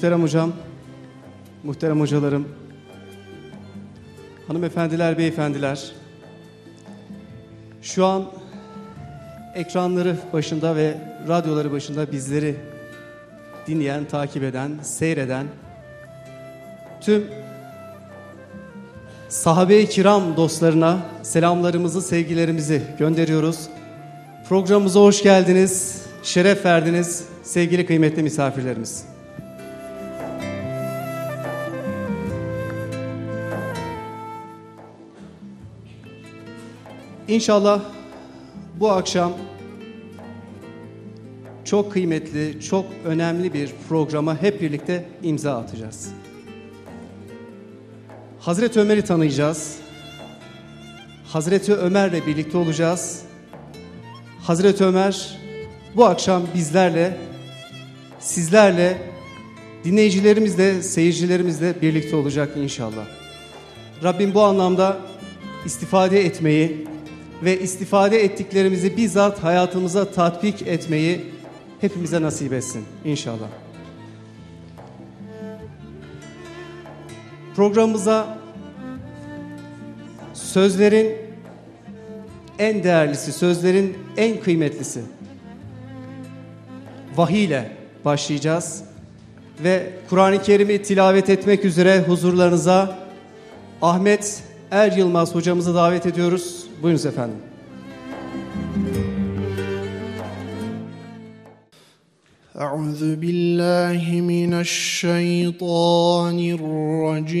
Muhterem hocam, muhterem hocalarım, hanımefendiler, beyefendiler, şu an ekranları başında ve radyoları başında bizleri dinleyen, takip eden, seyreden tüm sahabe-i kiram dostlarına selamlarımızı, sevgilerimizi gönderiyoruz. Programımıza hoş geldiniz, şeref verdiniz sevgili kıymetli misafirlerimiz. İnşallah bu akşam çok kıymetli, çok önemli bir programa hep birlikte imza atacağız. Hazreti Ömer'i tanıyacağız. Hazreti Ömer'le birlikte olacağız. Hazreti Ömer bu akşam bizlerle, sizlerle, dinleyicilerimizle, seyircilerimizle birlikte olacak inşallah. Rabbim bu anlamda istifade etmeyi ve istifade ettiklerimizi bizzat hayatımıza tatbik etmeyi hepimize nasip etsin inşallah. Programımıza sözlerin en değerlisi, sözlerin en kıymetlisi vahiy ile başlayacağız. Ve Kur'an-ı Kerim'i tilavet etmek üzere huzurlarınıza Ahmet Er Yılmaz hocamızı davet ediyoruz. Buyurunuz efendim. أعوذ بالله من الشيطان الرجيم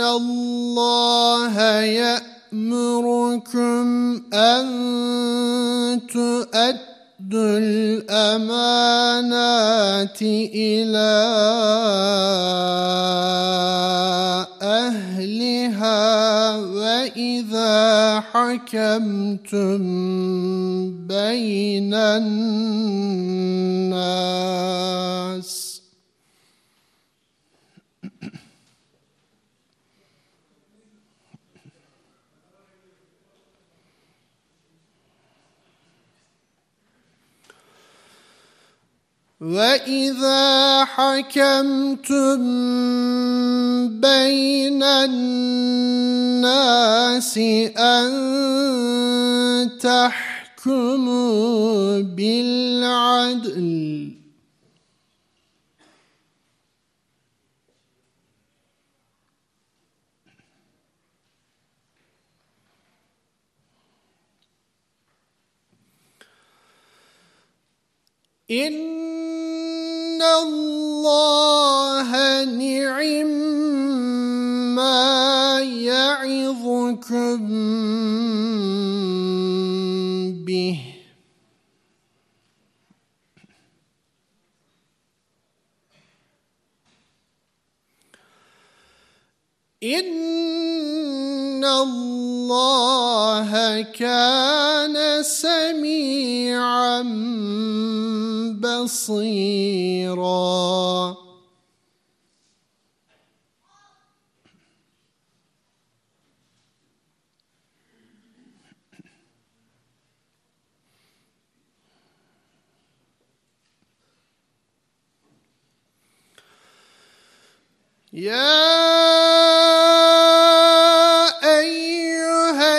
الله يأمركم أن تؤدوا الأمانات إلى أهلها وإذا حكمتم بين الناس وإذا حكمتم بين الناس أن تحكموا بالعدل إن الله نعم ما يعظكم به إن الله كان سميعا بصيرا يا أيها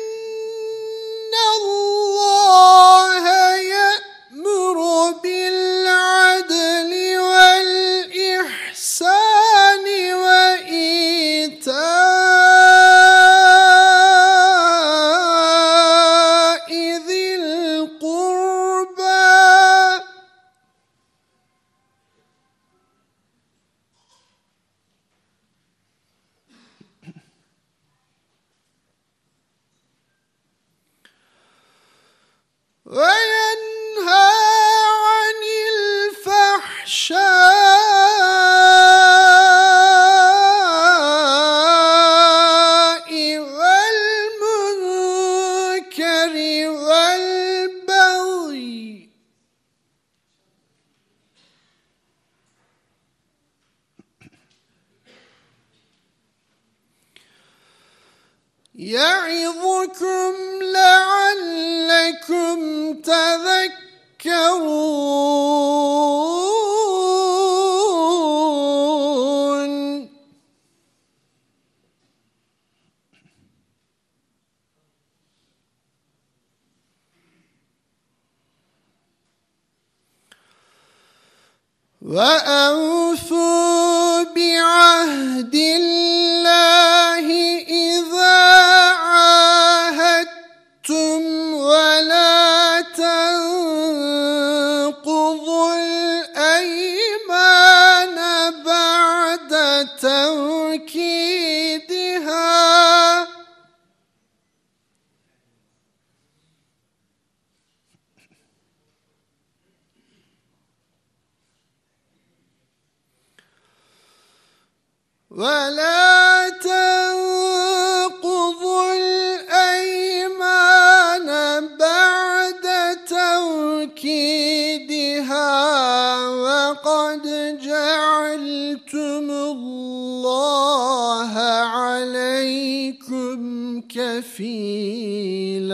قد جعلتم الله عليكم كفيلا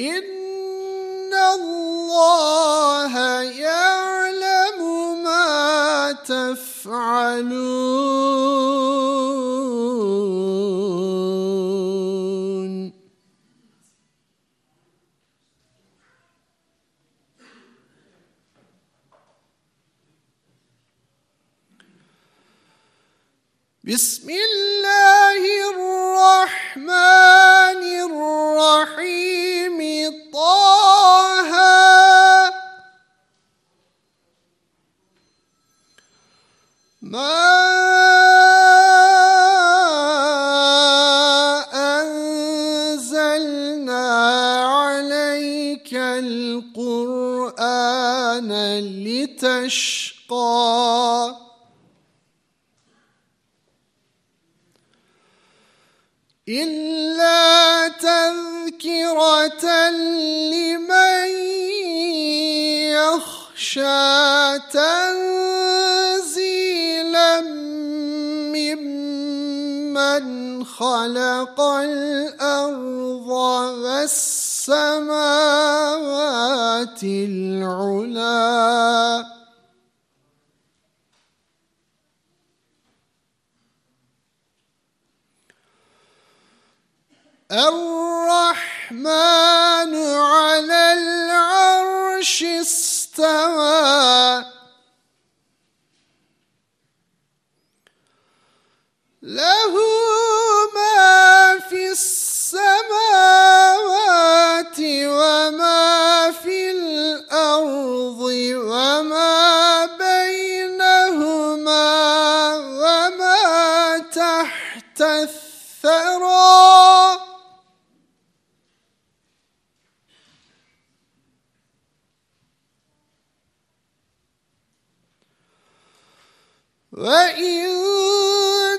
إن الله يعلم ما تفعلون بسم الله الرحمن الرحيم. طه. ما أنزلنا عليك القرآن لتشقى. إلا تذكرة لمن يخشى تنزيلا ممن خلق الأرض والسماوات العلى الرحمن على العرش استوى. له وإن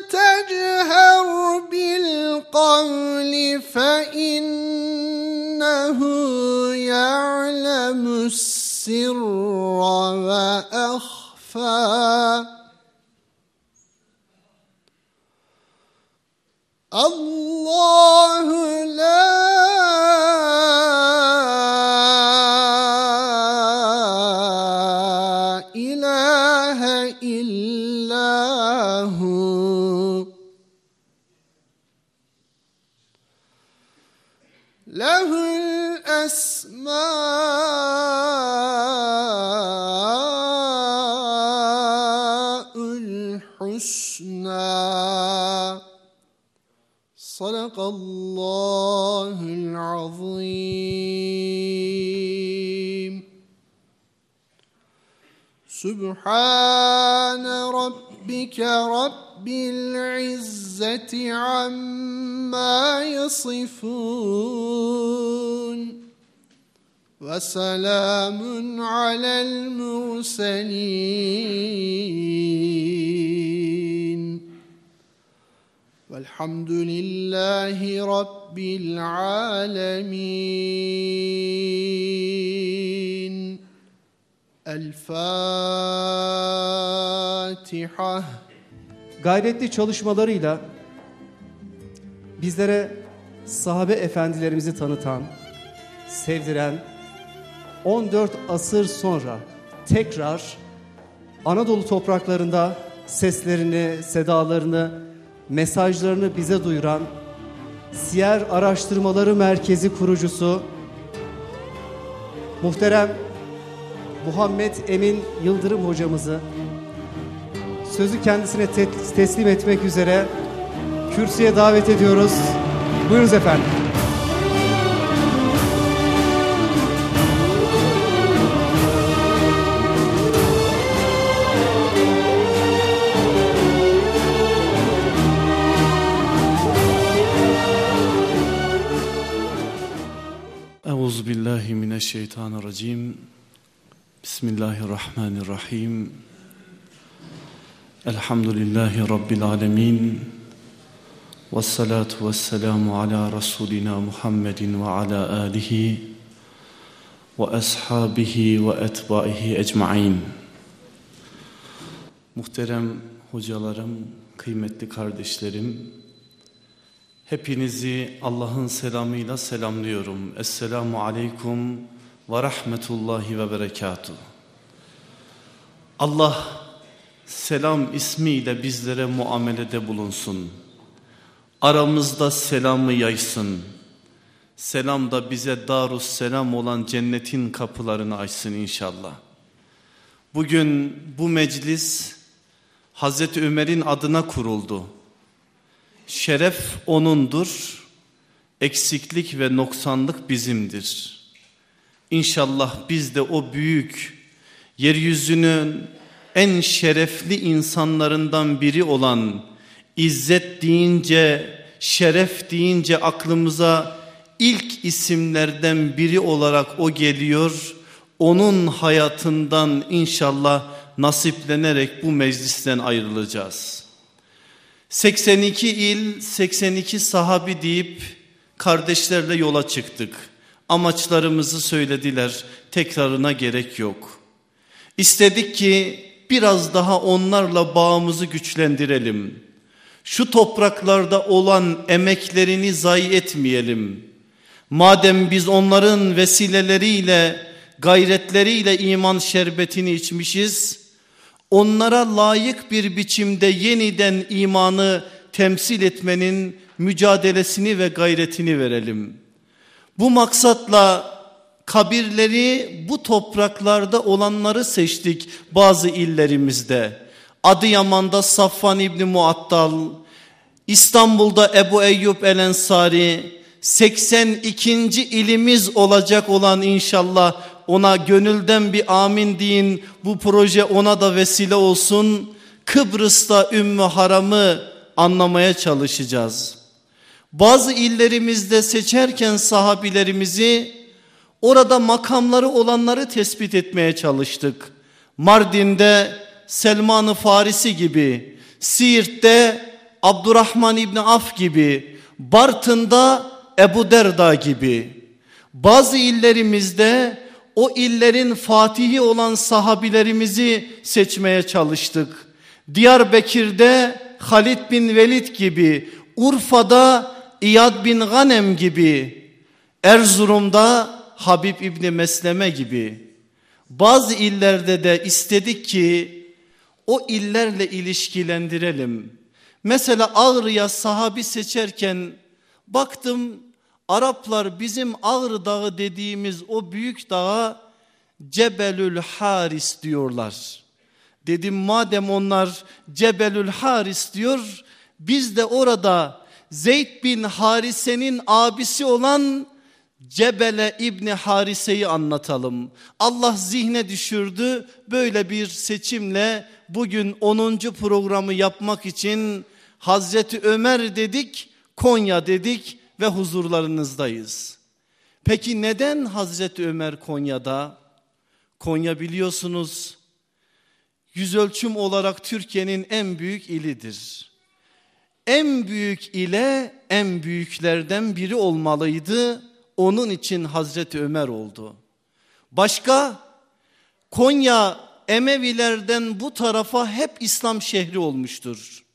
تجهر بالقول فإنه يعلم السر وأخفى الله الله العظيم. سبحان ربك رب العزة عما يصفون. وسلام على المرسلين. والحمد لله رب العالمين الفاتحة Gayretli çalışmalarıyla bizlere sahabe efendilerimizi tanıtan, sevdiren 14 asır sonra tekrar Anadolu topraklarında seslerini, sedalarını, mesajlarını bize duyuran Siyer Araştırmaları Merkezi kurucusu muhterem Muhammed Emin Yıldırım hocamızı sözü kendisine te- teslim etmek üzere kürsüye davet ediyoruz. Buyurunuz efendim. الشيطان الرجيم. بسم الله الرحمن الرحيم. الحمد لله رب العالمين والصلاة والسلام على رسولنا محمد وعلى آله وأصحابه وأتباعه أجمعين. Muhterem hocalarım, kıymetli kardeşlerim, Hepinizi Allah'ın selamıyla selamlıyorum. Esselamu aleyküm ve rahmetullahi ve berekatuhu. Allah selam ismiyle bizlere muamelede bulunsun. Aramızda selamı yaysın. Selam da bize darus selam olan cennetin kapılarını açsın inşallah. Bugün bu meclis Hazreti Ömer'in adına kuruldu. Şeref O'nundur, eksiklik ve noksanlık bizimdir. İnşallah biz de o büyük yeryüzünün en şerefli insanlarından biri olan İzzet deyince, şeref deyince aklımıza ilk isimlerden biri olarak o geliyor. Onun hayatından inşallah nasiplenerek bu meclisten ayrılacağız. 82 il, 82 sahabi deyip kardeşlerle yola çıktık. Amaçlarımızı söylediler. Tekrarına gerek yok. İstedik ki biraz daha onlarla bağımızı güçlendirelim. Şu topraklarda olan emeklerini zayi etmeyelim. Madem biz onların vesileleriyle, gayretleriyle iman şerbetini içmişiz, onlara layık bir biçimde yeniden imanı temsil etmenin mücadelesini ve gayretini verelim. Bu maksatla kabirleri bu topraklarda olanları seçtik bazı illerimizde. Adıyaman'da Safvan İbni Muattal, İstanbul'da Ebu Eyyub El Ensari, 82. ilimiz olacak olan inşallah ona gönülden bir amin deyin. Bu proje ona da vesile olsun. Kıbrıs'ta Ümmü Haram'ı anlamaya çalışacağız. Bazı illerimizde seçerken sahabilerimizi orada makamları olanları tespit etmeye çalıştık. Mardin'de Selman-ı Farisi gibi, Siirt'te Abdurrahman İbni Af gibi, Bartın'da Ebu Derda gibi. Bazı illerimizde o illerin fatihi olan sahabilerimizi seçmeye çalıştık. Diyarbakır'da Halid bin Velid gibi, Urfa'da İyad bin Ganem gibi, Erzurum'da Habib İbni Mesleme gibi. Bazı illerde de istedik ki o illerle ilişkilendirelim. Mesela Ağrı'ya sahabi seçerken baktım Araplar bizim Ağrı Dağı dediğimiz o büyük dağa Cebelül Haris diyorlar. Dedim madem onlar Cebelül Haris diyor biz de orada Zeyd bin Harise'nin abisi olan Cebele İbni Harise'yi anlatalım. Allah zihne düşürdü böyle bir seçimle bugün 10. programı yapmak için Hazreti Ömer dedik, Konya dedik ve huzurlarınızdayız. Peki neden Hazreti Ömer Konya'da? Konya biliyorsunuz yüz ölçüm olarak Türkiye'nin en büyük ilidir. En büyük ile en büyüklerden biri olmalıydı. Onun için Hazreti Ömer oldu. Başka Konya Emevilerden bu tarafa hep İslam şehri olmuştur.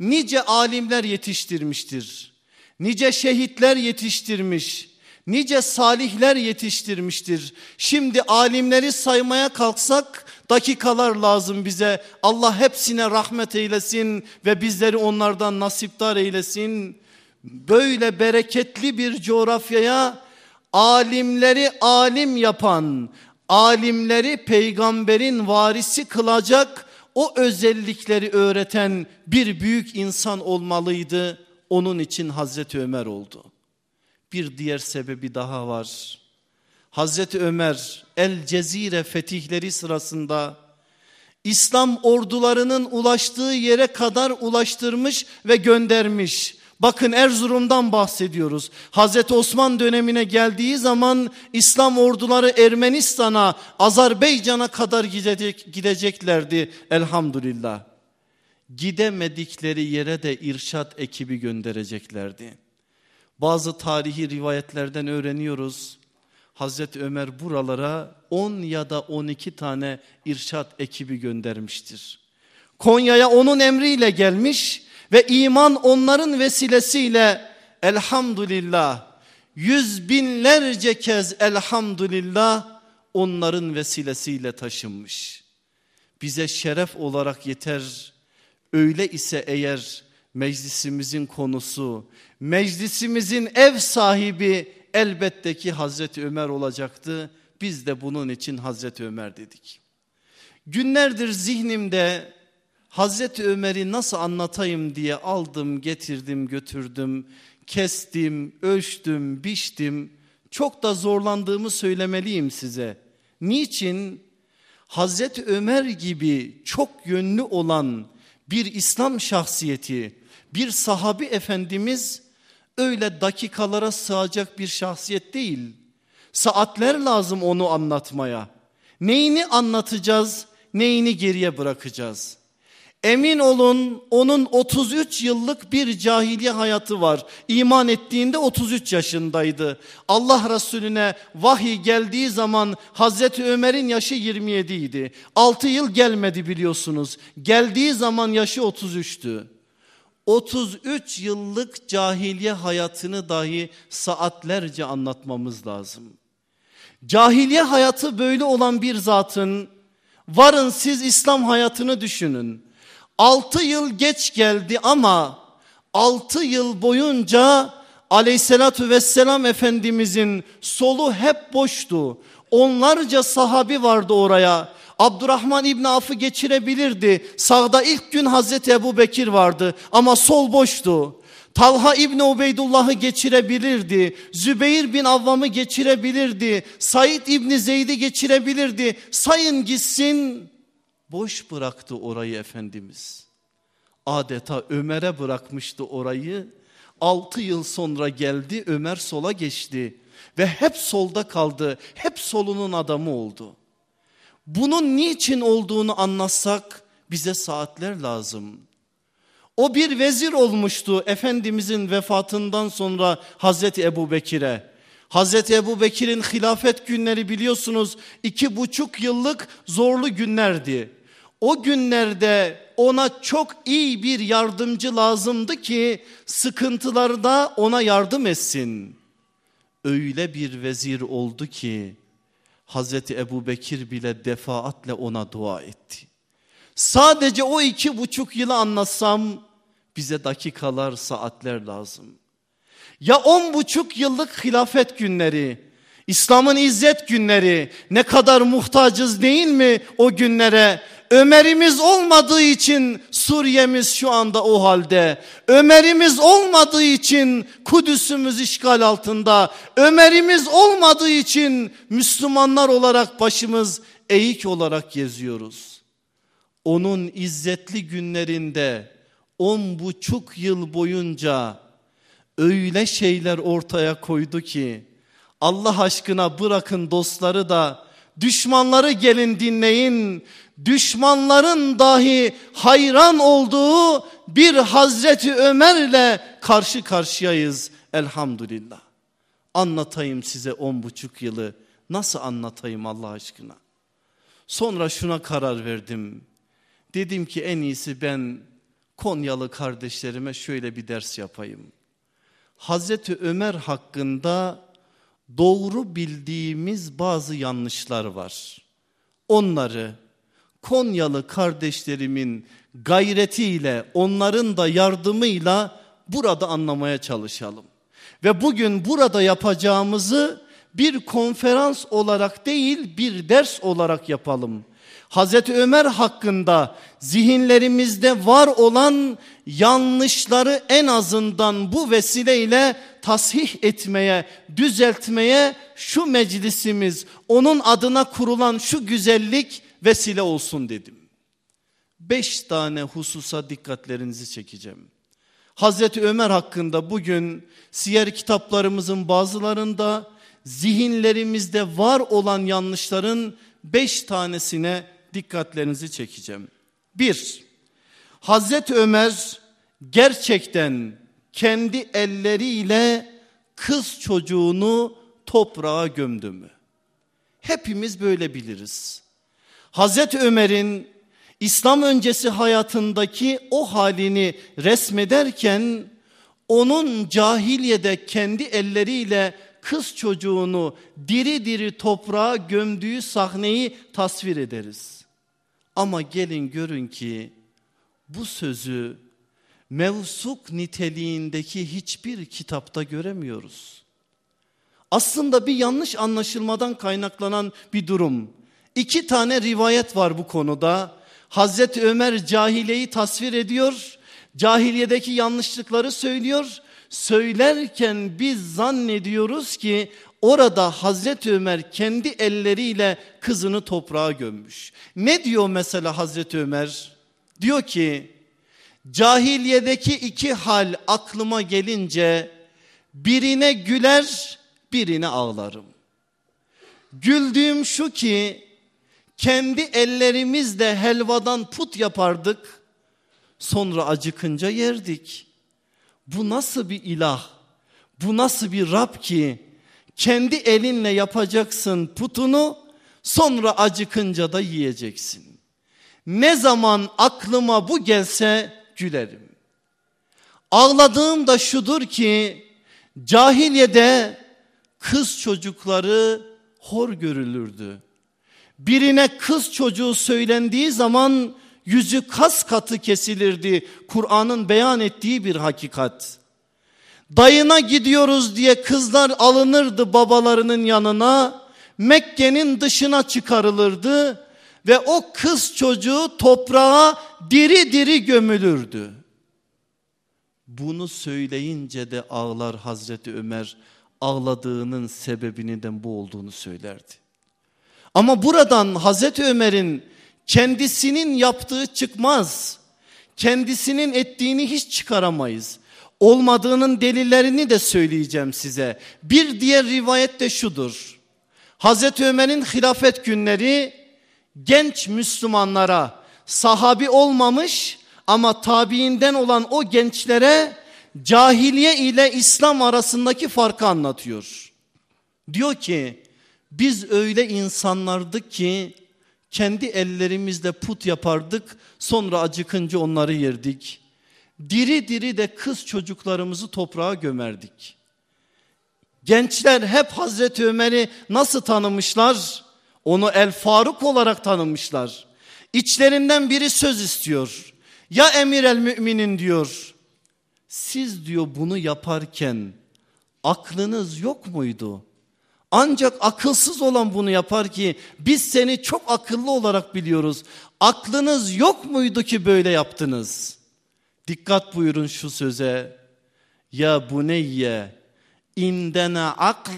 Nice alimler yetiştirmiştir. Nice şehitler yetiştirmiş. Nice salihler yetiştirmiştir. Şimdi alimleri saymaya kalksak dakikalar lazım bize. Allah hepsine rahmet eylesin ve bizleri onlardan nasiptar eylesin. Böyle bereketli bir coğrafyaya alimleri alim yapan, alimleri peygamberin varisi kılacak o özellikleri öğreten bir büyük insan olmalıydı. Onun için Hazreti Ömer oldu. Bir diğer sebebi daha var. Hazreti Ömer El Cezire fetihleri sırasında İslam ordularının ulaştığı yere kadar ulaştırmış ve göndermiş. Bakın Erzurum'dan bahsediyoruz. Hazreti Osman dönemine geldiği zaman İslam orduları Ermenistan'a, Azerbaycan'a kadar gidecek, gideceklerdi elhamdülillah. Gidemedikleri yere de irşat ekibi göndereceklerdi. Bazı tarihi rivayetlerden öğreniyoruz. Hazreti Ömer buralara 10 ya da 12 tane irşat ekibi göndermiştir. Konya'ya onun emriyle gelmiş ve iman onların vesilesiyle elhamdülillah yüz binlerce kez elhamdülillah onların vesilesiyle taşınmış. Bize şeref olarak yeter. Öyle ise eğer meclisimizin konusu, meclisimizin ev sahibi elbette ki Hazreti Ömer olacaktı. Biz de bunun için Hazreti Ömer dedik. Günlerdir zihnimde Hazreti Ömer'i nasıl anlatayım diye aldım, getirdim, götürdüm, kestim, ölçtüm, biçtim. Çok da zorlandığımı söylemeliyim size. Niçin? Hazreti Ömer gibi çok yönlü olan bir İslam şahsiyeti, bir sahabi efendimiz öyle dakikalara sığacak bir şahsiyet değil. Saatler lazım onu anlatmaya. Neyini anlatacağız, neyini geriye bırakacağız? Emin olun onun 33 yıllık bir cahiliye hayatı var. İman ettiğinde 33 yaşındaydı. Allah Resulüne vahiy geldiği zaman Hazreti Ömer'in yaşı 27 idi. 6 yıl gelmedi biliyorsunuz. Geldiği zaman yaşı 33'tü. 33 yıllık cahiliye hayatını dahi saatlerce anlatmamız lazım. Cahiliye hayatı böyle olan bir zatın varın siz İslam hayatını düşünün. 6 yıl geç geldi ama 6 yıl boyunca aleyhissalatü vesselam efendimizin solu hep boştu. Onlarca sahabi vardı oraya. Abdurrahman İbni Af'ı geçirebilirdi. Sağda ilk gün Hazreti Ebu Bekir vardı ama sol boştu. Talha İbni Ubeydullah'ı geçirebilirdi. Zübeyir bin Avvam'ı geçirebilirdi. Said İbni Zeyd'i geçirebilirdi. Sayın gitsin boş bıraktı orayı Efendimiz. Adeta Ömer'e bırakmıştı orayı. Altı yıl sonra geldi Ömer sola geçti. Ve hep solda kaldı. Hep solunun adamı oldu. Bunun niçin olduğunu anlatsak bize saatler lazım. O bir vezir olmuştu Efendimizin vefatından sonra Hazreti Ebu Bekir'e. Hazreti Ebu Bekir'in hilafet günleri biliyorsunuz iki buçuk yıllık zorlu günlerdi. O günlerde ona çok iyi bir yardımcı lazımdı ki sıkıntılarda ona yardım etsin. Öyle bir vezir oldu ki Hazreti Ebu Bekir bile defaatle ona dua etti. Sadece o iki buçuk yılı anlatsam bize dakikalar saatler lazım. Ya on buçuk yıllık hilafet günleri, İslam'ın izzet günleri ne kadar muhtacız değil mi o günlere? Ömer'imiz olmadığı için Suriye'miz şu anda o halde. Ömer'imiz olmadığı için Kudüs'ümüz işgal altında. Ömer'imiz olmadığı için Müslümanlar olarak başımız eğik olarak geziyoruz. Onun izzetli günlerinde on buçuk yıl boyunca öyle şeyler ortaya koydu ki Allah aşkına bırakın dostları da düşmanları gelin dinleyin düşmanların dahi hayran olduğu bir Hazreti Ömer'le karşı karşıyayız elhamdülillah. Anlatayım size on buçuk yılı nasıl anlatayım Allah aşkına. Sonra şuna karar verdim. Dedim ki en iyisi ben Konyalı kardeşlerime şöyle bir ders yapayım. Hazreti Ömer hakkında doğru bildiğimiz bazı yanlışlar var. Onları Konyalı kardeşlerimin gayretiyle onların da yardımıyla burada anlamaya çalışalım. Ve bugün burada yapacağımızı bir konferans olarak değil bir ders olarak yapalım. Hazreti Ömer hakkında zihinlerimizde var olan yanlışları en azından bu vesileyle tasih etmeye, düzeltmeye şu meclisimiz, onun adına kurulan şu güzellik vesile olsun dedim. Beş tane hususa dikkatlerinizi çekeceğim. Hazreti Ömer hakkında bugün siyer kitaplarımızın bazılarında zihinlerimizde var olan yanlışların beş tanesine dikkatlerinizi çekeceğim. Bir, Hazreti Ömer gerçekten kendi elleriyle kız çocuğunu toprağa gömdü mü? Hepimiz böyle biliriz. Hazreti Ömer'in İslam öncesi hayatındaki o halini resmederken onun cahiliyede kendi elleriyle kız çocuğunu diri diri toprağa gömdüğü sahneyi tasvir ederiz. Ama gelin görün ki bu sözü mevsuk niteliğindeki hiçbir kitapta göremiyoruz. Aslında bir yanlış anlaşılmadan kaynaklanan bir durum. İki tane rivayet var bu konuda. Hazreti Ömer cahiliyeyi tasvir ediyor. Cahiliyedeki yanlışlıkları söylüyor. Söylerken biz zannediyoruz ki orada Hazreti Ömer kendi elleriyle kızını toprağa gömmüş. Ne diyor mesela Hazreti Ömer? Diyor ki cahiliyedeki iki hal aklıma gelince birine güler birine ağlarım. Güldüğüm şu ki kendi ellerimizle helvadan put yapardık. Sonra acıkınca yerdik. Bu nasıl bir ilah? Bu nasıl bir Rab ki kendi elinle yapacaksın putunu sonra acıkınca da yiyeceksin. Ne zaman aklıma bu gelse gülerim. Ağladığım da şudur ki cahiliyede kız çocukları hor görülürdü. Birine kız çocuğu söylendiği zaman yüzü kas katı kesilirdi. Kur'an'ın beyan ettiği bir hakikat. Dayına gidiyoruz diye kızlar alınırdı babalarının yanına. Mekke'nin dışına çıkarılırdı ve o kız çocuğu toprağa diri diri gömülürdü. Bunu söyleyince de ağlar Hazreti Ömer ağladığının sebebinin de bu olduğunu söylerdi. Ama buradan Hazreti Ömer'in kendisinin yaptığı çıkmaz. Kendisinin ettiğini hiç çıkaramayız. Olmadığının delillerini de söyleyeceğim size. Bir diğer rivayet de şudur. Hazreti Ömer'in hilafet günleri genç Müslümanlara sahabi olmamış ama tabiinden olan o gençlere cahiliye ile İslam arasındaki farkı anlatıyor. Diyor ki biz öyle insanlardık ki kendi ellerimizle put yapardık sonra acıkınca onları yerdik. Diri diri de kız çocuklarımızı toprağa gömerdik. Gençler hep Hazreti Ömer'i nasıl tanımışlar? Onu El Faruk olarak tanımışlar. İçlerinden biri söz istiyor. Ya emir el müminin diyor. Siz diyor bunu yaparken aklınız yok muydu? Ancak akılsız olan bunu yapar ki biz seni çok akıllı olarak biliyoruz. Aklınız yok muydu ki böyle yaptınız? Dikkat buyurun şu söze. Ya buneyye indene akl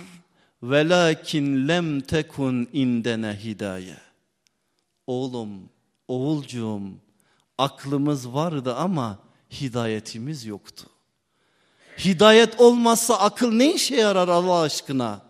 velakin lem tekun indene hidaye. Oğlum, oğulcuğum aklımız vardı ama hidayetimiz yoktu. Hidayet olmazsa akıl ne işe yarar Allah aşkına?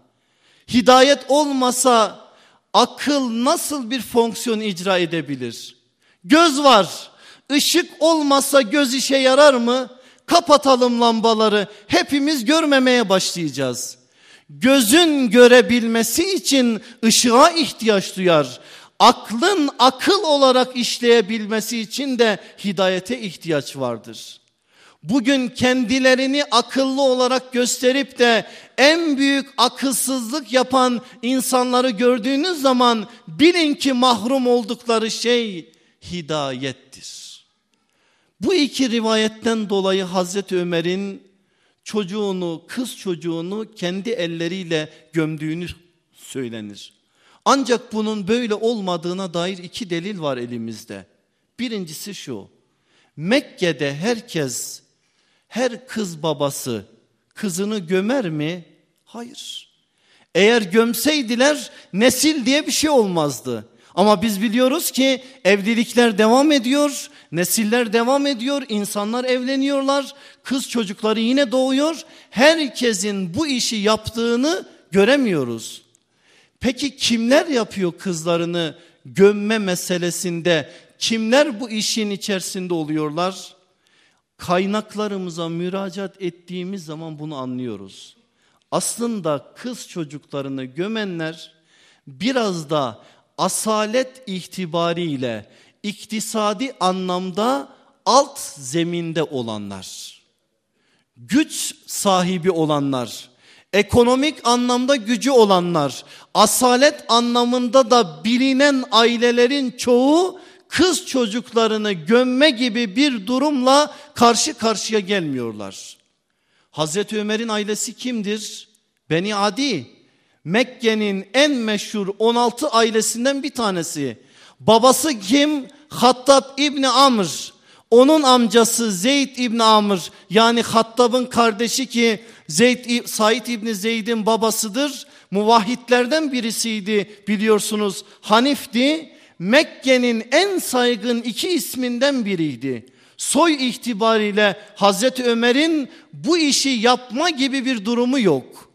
Hidayet olmasa akıl nasıl bir fonksiyon icra edebilir? Göz var. Işık olmasa göz işe yarar mı? Kapatalım lambaları. Hepimiz görmemeye başlayacağız. Gözün görebilmesi için ışığa ihtiyaç duyar. Aklın akıl olarak işleyebilmesi için de hidayete ihtiyaç vardır. Bugün kendilerini akıllı olarak gösterip de en büyük akılsızlık yapan insanları gördüğünüz zaman bilin ki mahrum oldukları şey hidayettir. Bu iki rivayetten dolayı Hazreti Ömer'in çocuğunu, kız çocuğunu kendi elleriyle gömdüğünü söylenir. Ancak bunun böyle olmadığına dair iki delil var elimizde. Birincisi şu. Mekke'de herkes, her kız babası kızını gömer mi? Hayır. Eğer gömseydiler nesil diye bir şey olmazdı. Ama biz biliyoruz ki evlilikler devam ediyor, nesiller devam ediyor, insanlar evleniyorlar, kız çocukları yine doğuyor. Herkesin bu işi yaptığını göremiyoruz. Peki kimler yapıyor kızlarını gömme meselesinde? Kimler bu işin içerisinde oluyorlar? Kaynaklarımıza müracaat ettiğimiz zaman bunu anlıyoruz. Aslında kız çocuklarını gömenler biraz da asalet itibariyle iktisadi anlamda alt zeminde olanlar. Güç sahibi olanlar, ekonomik anlamda gücü olanlar, asalet anlamında da bilinen ailelerin çoğu kız çocuklarını gömme gibi bir durumla karşı karşıya gelmiyorlar. Hazreti Ömer'in ailesi kimdir? Beni Adi. Mekke'nin en meşhur 16 ailesinden bir tanesi. Babası kim? Hattab İbni Amr. Onun amcası Zeyd İbni Amr yani Hattab'ın kardeşi ki Zeyd, Said İbni Zeyd'in babasıdır. Muvahhidlerden birisiydi biliyorsunuz. Hanif'ti. Mekke'nin en saygın iki isminden biriydi. Soy itibariyle Hazreti Ömer'in bu işi yapma gibi bir durumu yok.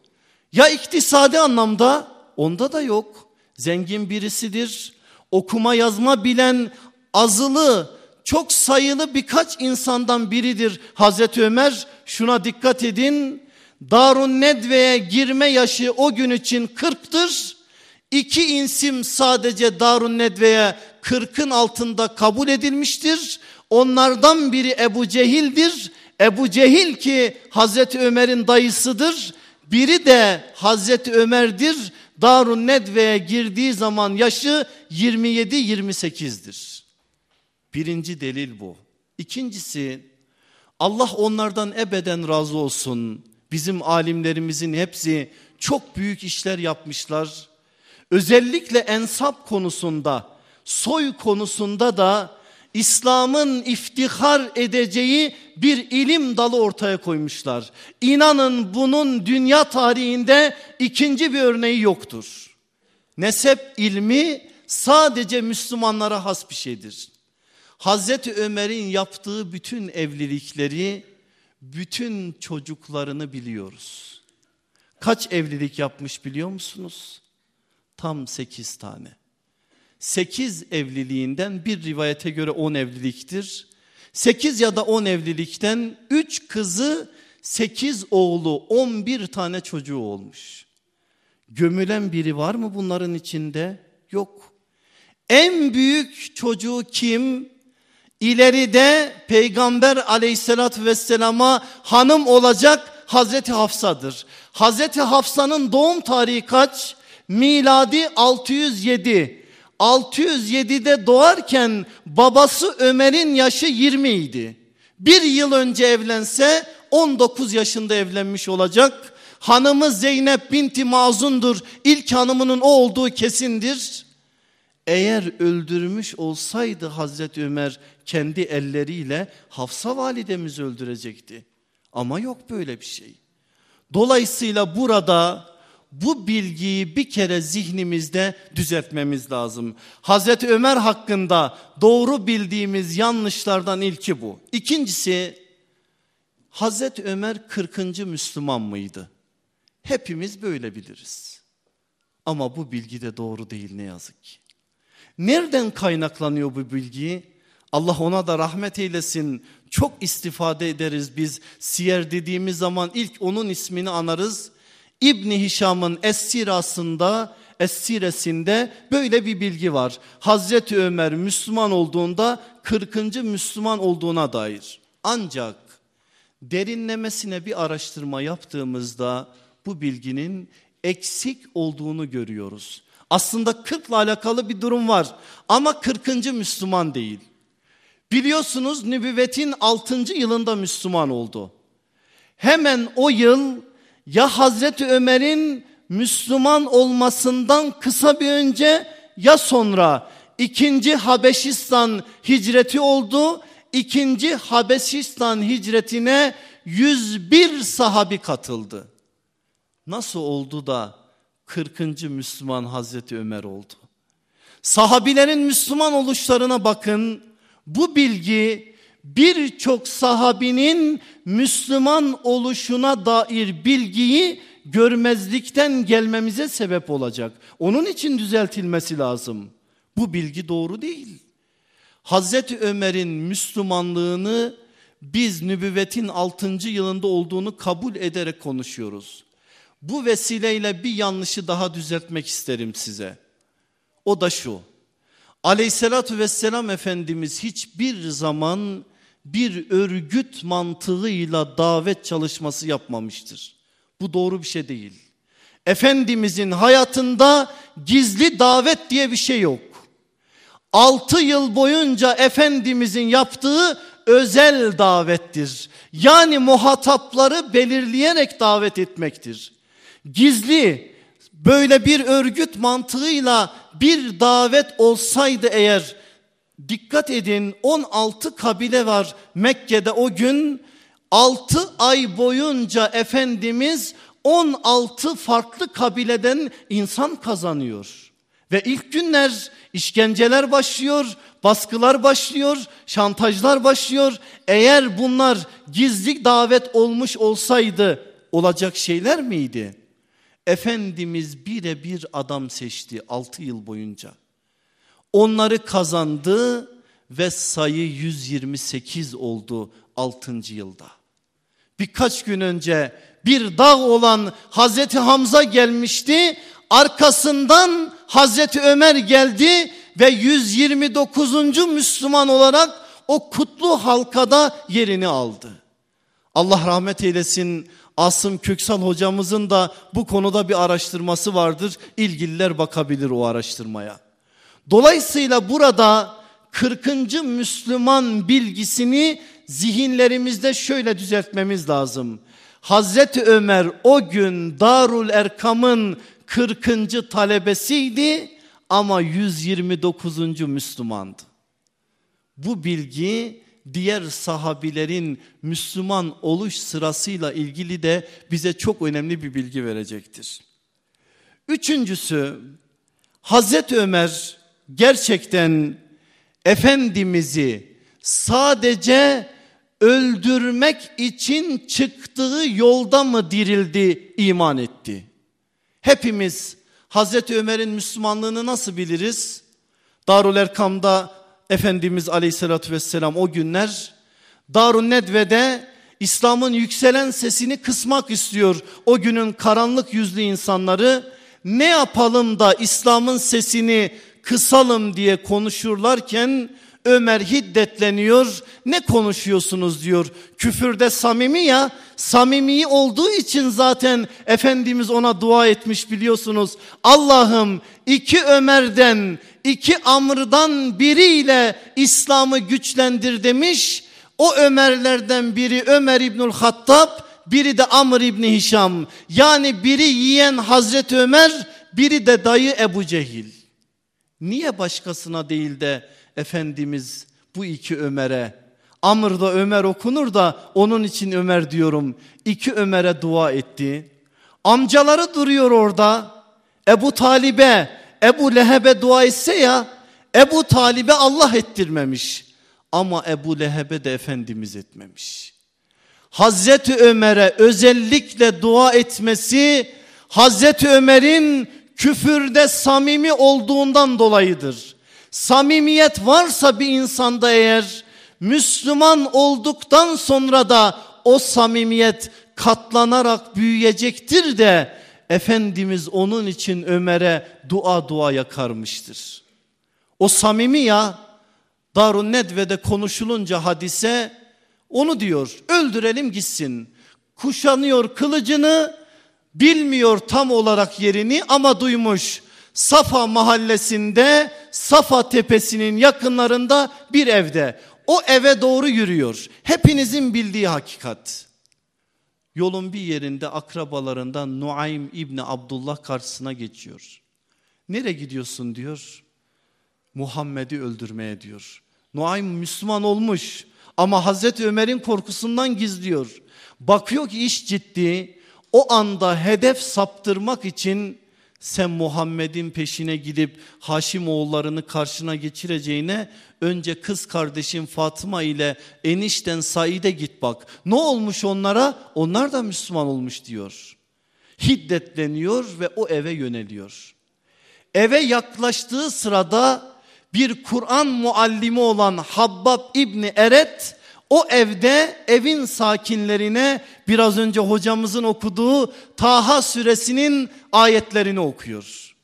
Ya iktisadi anlamda onda da yok. Zengin birisidir. Okuma yazma bilen azılı çok sayılı birkaç insandan biridir Hazreti Ömer. Şuna dikkat edin. Darun Nedve'ye girme yaşı o gün için 40'tır. İki insim sadece Darun Nedve'ye 40'ın altında kabul edilmiştir. Onlardan biri Ebu Cehil'dir. Ebu Cehil ki Hazreti Ömer'in dayısıdır. Biri de Hazreti Ömer'dir. Darun Nedve'ye girdiği zaman yaşı 27-28'dir. Birinci delil bu. İkincisi Allah onlardan ebeden razı olsun. Bizim alimlerimizin hepsi çok büyük işler yapmışlar. Özellikle ensap konusunda, soy konusunda da İslam'ın iftihar edeceği bir ilim dalı ortaya koymuşlar. İnanın bunun dünya tarihinde ikinci bir örneği yoktur. Nesep ilmi sadece Müslümanlara has bir şeydir. Hazreti Ömer'in yaptığı bütün evlilikleri, bütün çocuklarını biliyoruz. Kaç evlilik yapmış biliyor musunuz? Tam sekiz tane. Sekiz evliliğinden bir rivayete göre on evliliktir. Sekiz ya da on evlilikten üç kızı, sekiz oğlu, on bir tane çocuğu olmuş. Gömülen biri var mı bunların içinde? Yok. En büyük çocuğu kim? İleride peygamber aleyhissalatü vesselama hanım olacak Hazreti Hafsa'dır. Hazreti Hafsa'nın doğum tarihi kaç? Miladi 607. 607'de doğarken babası Ömer'in yaşı 20 idi. Bir yıl önce evlense 19 yaşında evlenmiş olacak. Hanımı Zeynep binti Mazun'dur. İlk hanımının o olduğu kesindir. Eğer öldürmüş olsaydı Hazreti Ömer kendi elleriyle Hafsa validemizi öldürecekti. Ama yok böyle bir şey. Dolayısıyla burada bu bilgiyi bir kere zihnimizde düzeltmemiz lazım. Hazreti Ömer hakkında doğru bildiğimiz yanlışlardan ilki bu. İkincisi Hazreti Ömer 40. Müslüman mıydı? Hepimiz böyle biliriz. Ama bu bilgi de doğru değil ne yazık ki. Nereden kaynaklanıyor bu bilgi? Allah ona da rahmet eylesin. Çok istifade ederiz biz. Siyer dediğimiz zaman ilk onun ismini anarız. İbni Hişam'ın Essirasında Essiresinde böyle bir bilgi var. Hazreti Ömer Müslüman olduğunda 40. Müslüman olduğuna dair. Ancak derinlemesine bir araştırma yaptığımızda bu bilginin eksik olduğunu görüyoruz. Aslında 40 ile alakalı bir durum var ama 40. Müslüman değil. Biliyorsunuz nübüvvetin 6. yılında Müslüman oldu. Hemen o yıl ya Hazreti Ömer'in Müslüman olmasından kısa bir önce ya sonra ikinci Habeşistan hicreti oldu. İkinci Habeşistan hicretine 101 sahabi katıldı. Nasıl oldu da 40. Müslüman Hazreti Ömer oldu? Sahabilerin Müslüman oluşlarına bakın. Bu bilgi birçok sahabinin Müslüman oluşuna dair bilgiyi görmezlikten gelmemize sebep olacak. Onun için düzeltilmesi lazım. Bu bilgi doğru değil. Hazreti Ömer'in Müslümanlığını biz nübüvvetin 6. yılında olduğunu kabul ederek konuşuyoruz. Bu vesileyle bir yanlışı daha düzeltmek isterim size. O da şu. Aleyhissalatü vesselam Efendimiz hiçbir zaman bir örgüt mantığıyla davet çalışması yapmamıştır. Bu doğru bir şey değil. Efendimizin hayatında gizli davet diye bir şey yok. Altı yıl boyunca Efendimizin yaptığı özel davettir. Yani muhatapları belirleyerek davet etmektir. Gizli böyle bir örgüt mantığıyla bir davet olsaydı eğer dikkat edin 16 kabile var Mekke'de o gün 6 ay boyunca Efendimiz 16 farklı kabileden insan kazanıyor. Ve ilk günler işkenceler başlıyor, baskılar başlıyor, şantajlar başlıyor. Eğer bunlar gizli davet olmuş olsaydı olacak şeyler miydi? Efendimiz birebir adam seçti 6 yıl boyunca. Onları kazandı ve sayı 128 oldu 6. yılda. Birkaç gün önce bir dağ olan Hazreti Hamza gelmişti. Arkasından Hazreti Ömer geldi ve 129. Müslüman olarak o kutlu halkada yerini aldı. Allah rahmet eylesin Asım Köksal hocamızın da bu konuda bir araştırması vardır. İlgililer bakabilir o araştırmaya. Dolayısıyla burada 40. Müslüman bilgisini zihinlerimizde şöyle düzeltmemiz lazım. Hazreti Ömer o gün Darul Erkam'ın 40. talebesiydi ama 129. Müslümandı. Bu bilgi diğer sahabilerin Müslüman oluş sırasıyla ilgili de bize çok önemli bir bilgi verecektir. Üçüncüsü Hazreti Ömer gerçekten Efendimiz'i sadece öldürmek için çıktığı yolda mı dirildi, iman etti? Hepimiz Hazreti Ömer'in Müslümanlığını nasıl biliriz? Darul Erkam'da Efendimiz Aleyhisselatü Vesselam o günler Darun Nedve'de İslam'ın yükselen sesini kısmak istiyor. O günün karanlık yüzlü insanları ne yapalım da İslam'ın sesini kısalım diye konuşurlarken Ömer hiddetleniyor. Ne konuşuyorsunuz diyor. Küfürde samimi ya. Samimi olduğu için zaten Efendimiz ona dua etmiş biliyorsunuz. Allah'ım iki Ömer'den iki Amr'dan biriyle İslam'ı güçlendir demiş. O Ömerlerden biri Ömer İbnül Hattab, biri de Amr İbni Hişam. Yani biri yiyen Hazreti Ömer, biri de dayı Ebu Cehil. Niye başkasına değil de Efendimiz bu iki Ömer'e Amr'da Ömer okunur da onun için Ömer diyorum. İki Ömer'e dua etti. Amcaları duruyor orada. Ebu Talib'e, Ebu Leheb'e dua etse ya Ebu Talib'e Allah ettirmemiş. Ama Ebu Leheb'e de Efendimiz etmemiş. Hazreti Ömer'e özellikle dua etmesi Hazreti Ömer'in küfürde samimi olduğundan dolayıdır. Samimiyet varsa bir insanda eğer Müslüman olduktan sonra da o samimiyet katlanarak büyüyecektir de Efendimiz onun için Ömer'e dua dua yakarmıştır. O samimi ya Darun Nedve'de konuşulunca hadise onu diyor öldürelim gitsin. Kuşanıyor kılıcını bilmiyor tam olarak yerini ama duymuş. Safa mahallesinde Safa tepesinin yakınlarında bir evde. O eve doğru yürüyor. Hepinizin bildiği hakikat. Yolun bir yerinde akrabalarından Nuaym İbni Abdullah karşısına geçiyor. Nereye gidiyorsun diyor. Muhammed'i öldürmeye diyor. Nuaym Müslüman olmuş ama Hazreti Ömer'in korkusundan gizliyor. Bakıyor ki iş ciddi. O anda hedef saptırmak için sen Muhammed'in peşine gidip Haşim oğullarını karşına geçireceğine önce kız kardeşin Fatıma ile enişten Said'e git bak. Ne olmuş onlara? Onlar da Müslüman olmuş diyor. Hiddetleniyor ve o eve yöneliyor. Eve yaklaştığı sırada bir Kur'an muallimi olan Habbab İbni Eret o evde evin sakinlerine biraz önce hocamızın okuduğu Taha suresinin ayetlerini okuyor.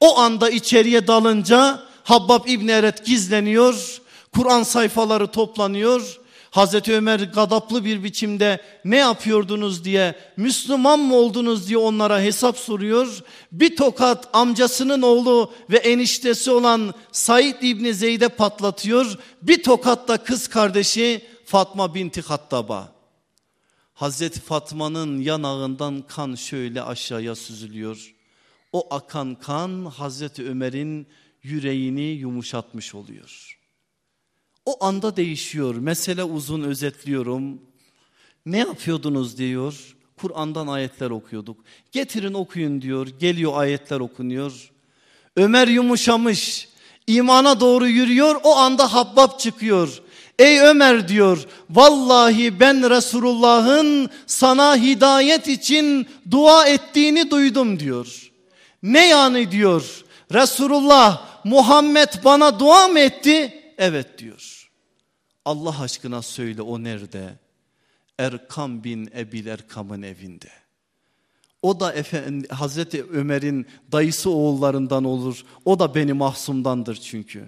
O anda içeriye dalınca Habbab İbni Eret gizleniyor. Kur'an sayfaları toplanıyor. Hazreti Ömer gadaplı bir biçimde ne yapıyordunuz diye Müslüman mı oldunuz diye onlara hesap soruyor. Bir tokat amcasının oğlu ve eniştesi olan Said İbni Zeyd'e patlatıyor. Bir tokat da kız kardeşi Fatma binti Hattab'a. Hazreti Fatma'nın yanağından kan şöyle aşağıya süzülüyor. O akan kan Hazreti Ömer'in yüreğini yumuşatmış oluyor. O anda değişiyor. Mesele uzun özetliyorum. Ne yapıyordunuz diyor. Kur'an'dan ayetler okuyorduk. Getirin okuyun diyor. Geliyor ayetler okunuyor. Ömer yumuşamış. imana doğru yürüyor. O anda Habbab çıkıyor. Ey Ömer diyor vallahi ben Resulullah'ın sana hidayet için dua ettiğini duydum diyor. Ne yani diyor Resulullah Muhammed bana dua mı etti? Evet diyor. Allah aşkına söyle o nerede? Erkam bin Ebil Erkam'ın evinde. O da efendi, Hazreti Ömer'in dayısı oğullarından olur. O da beni mahsumdandır çünkü.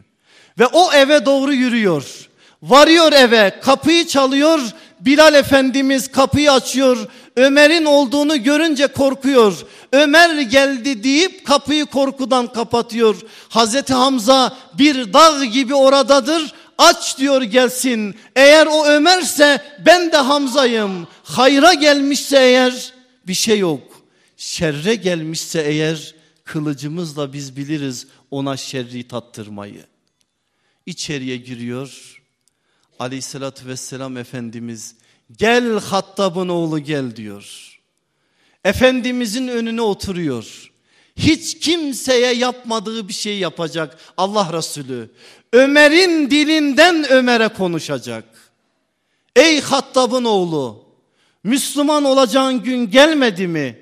Ve o eve doğru yürüyor. Varıyor eve kapıyı çalıyor. Bilal Efendimiz kapıyı açıyor. Ömer'in olduğunu görünce korkuyor. Ömer geldi deyip kapıyı korkudan kapatıyor. Hazreti Hamza bir dağ gibi oradadır. Aç diyor gelsin. Eğer o Ömer'se ben de Hamza'yım. Hayra gelmişse eğer bir şey yok. Şerre gelmişse eğer kılıcımızla biz biliriz ona şerri tattırmayı. İçeriye giriyor. Aleyhissalatü vesselam Efendimiz gel Hattab'ın oğlu gel diyor. Efendimizin önüne oturuyor. Hiç kimseye yapmadığı bir şey yapacak Allah Resulü. Ömer'in dilinden Ömer'e konuşacak. Ey Hattab'ın oğlu Müslüman olacağın gün gelmedi mi?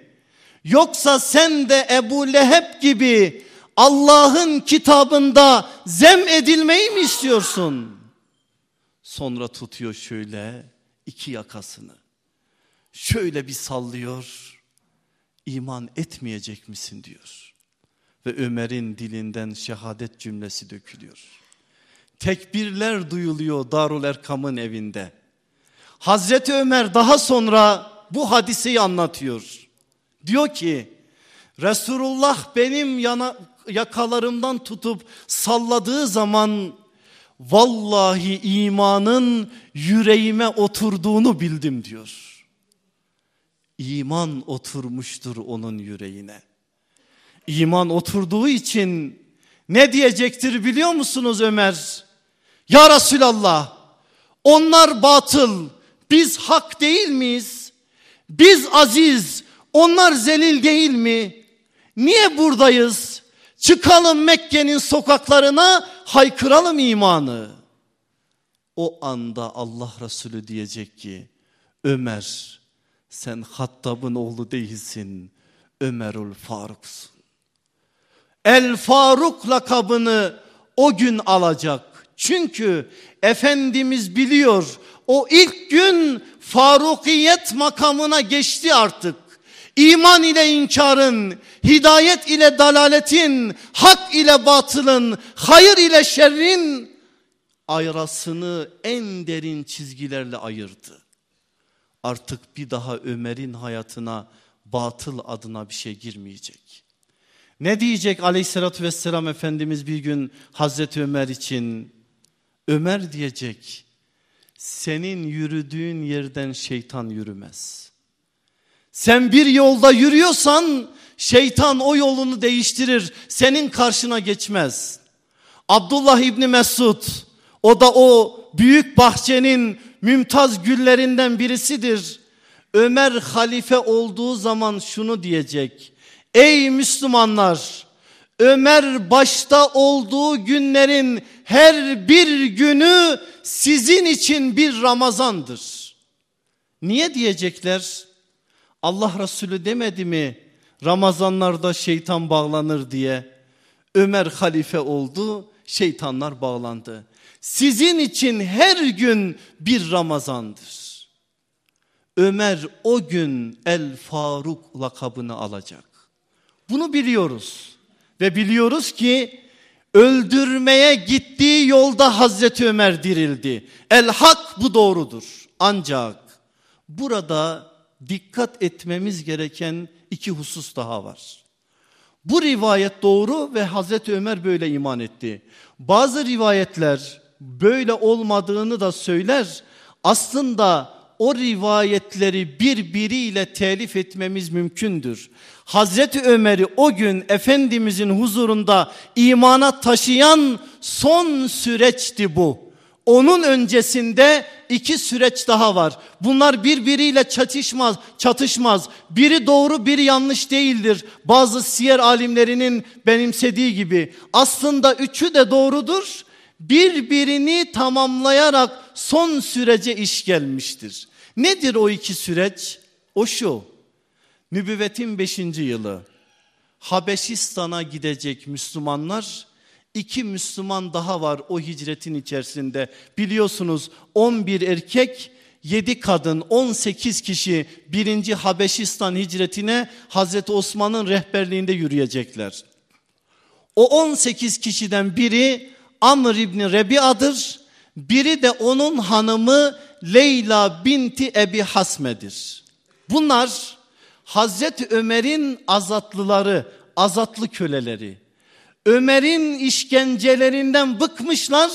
Yoksa sen de Ebu Leheb gibi Allah'ın kitabında zem edilmeyi mi istiyorsun? Sonra tutuyor şöyle iki yakasını. Şöyle bir sallıyor. İman etmeyecek misin diyor. Ve Ömer'in dilinden şehadet cümlesi dökülüyor. Tekbirler duyuluyor Darul Erkam'ın evinde. Hazreti Ömer daha sonra bu hadiseyi anlatıyor. Diyor ki Resulullah benim yana, yakalarımdan tutup salladığı zaman vallahi imanın yüreğime oturduğunu bildim diyor. İman oturmuştur onun yüreğine. İman oturduğu için ne diyecektir biliyor musunuz Ömer? Ya Resulallah onlar batıl biz hak değil miyiz? Biz aziz onlar zelil değil mi? Niye buradayız? Çıkalım Mekke'nin sokaklarına haykıralım imanı. O anda Allah Resulü diyecek ki Ömer sen Hattab'ın oğlu değilsin Ömerül Faruk'sun. El Faruk lakabını o gün alacak. Çünkü Efendimiz biliyor o ilk gün Farukiyet makamına geçti artık. İman ile inkarın, hidayet ile dalaletin, hak ile batılın, hayır ile şerrin arasını en derin çizgilerle ayırdı. Artık bir daha Ömer'in hayatına batıl adına bir şey girmeyecek. Ne diyecek aleyhissalatü vesselam Efendimiz bir gün Hazreti Ömer için? Ömer diyecek senin yürüdüğün yerden şeytan yürümez. Sen bir yolda yürüyorsan şeytan o yolunu değiştirir. Senin karşına geçmez. Abdullah İbni Mesud o da o büyük bahçenin mümtaz güllerinden birisidir. Ömer halife olduğu zaman şunu diyecek. Ey Müslümanlar Ömer başta olduğu günlerin her bir günü sizin için bir Ramazandır. Niye diyecekler? Allah Resulü demedi mi Ramazanlarda şeytan bağlanır diye. Ömer halife oldu, şeytanlar bağlandı. Sizin için her gün bir Ramazandır. Ömer o gün El Faruk lakabını alacak. Bunu biliyoruz. Ve biliyoruz ki öldürmeye gittiği yolda Hazreti Ömer dirildi. El hak bu doğrudur. Ancak burada dikkat etmemiz gereken iki husus daha var. Bu rivayet doğru ve Hazreti Ömer böyle iman etti. Bazı rivayetler böyle olmadığını da söyler. Aslında o rivayetleri birbiriyle telif etmemiz mümkündür. Hazreti Ömer'i o gün Efendimizin huzurunda imana taşıyan son süreçti bu. Onun öncesinde iki süreç daha var. Bunlar birbiriyle çatışmaz, çatışmaz. Biri doğru, biri yanlış değildir. Bazı siyer alimlerinin benimsediği gibi. Aslında üçü de doğrudur. Birbirini tamamlayarak son sürece iş gelmiştir. Nedir o iki süreç? O şu. Nübüvvetin beşinci yılı. Habeşistan'a gidecek Müslümanlar iki Müslüman daha var o hicretin içerisinde. Biliyorsunuz 11 erkek 7 kadın 18 kişi birinci Habeşistan hicretine Hazreti Osman'ın rehberliğinde yürüyecekler. O 18 kişiden biri Amr İbni Rebi'adır. Biri de onun hanımı Leyla binti Ebi Hasme'dir. Bunlar Hazreti Ömer'in azatlıları, azatlı köleleri. Ömer'in işkencelerinden bıkmışlar.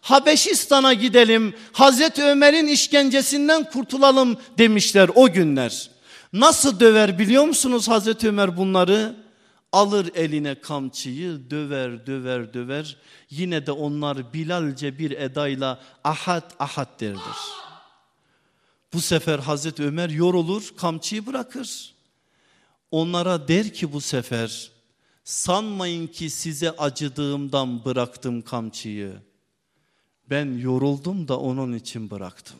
Habeşistan'a gidelim. Hazreti Ömer'in işkencesinden kurtulalım demişler o günler. Nasıl döver biliyor musunuz Hazreti Ömer bunları? Alır eline kamçıyı döver döver döver. Yine de onlar Bilalce bir edayla ahad ahad derdir. Bu sefer Hazreti Ömer yorulur kamçıyı bırakır. Onlara der ki bu sefer sanmayın ki size acıdığımdan bıraktım kamçıyı. Ben yoruldum da onun için bıraktım.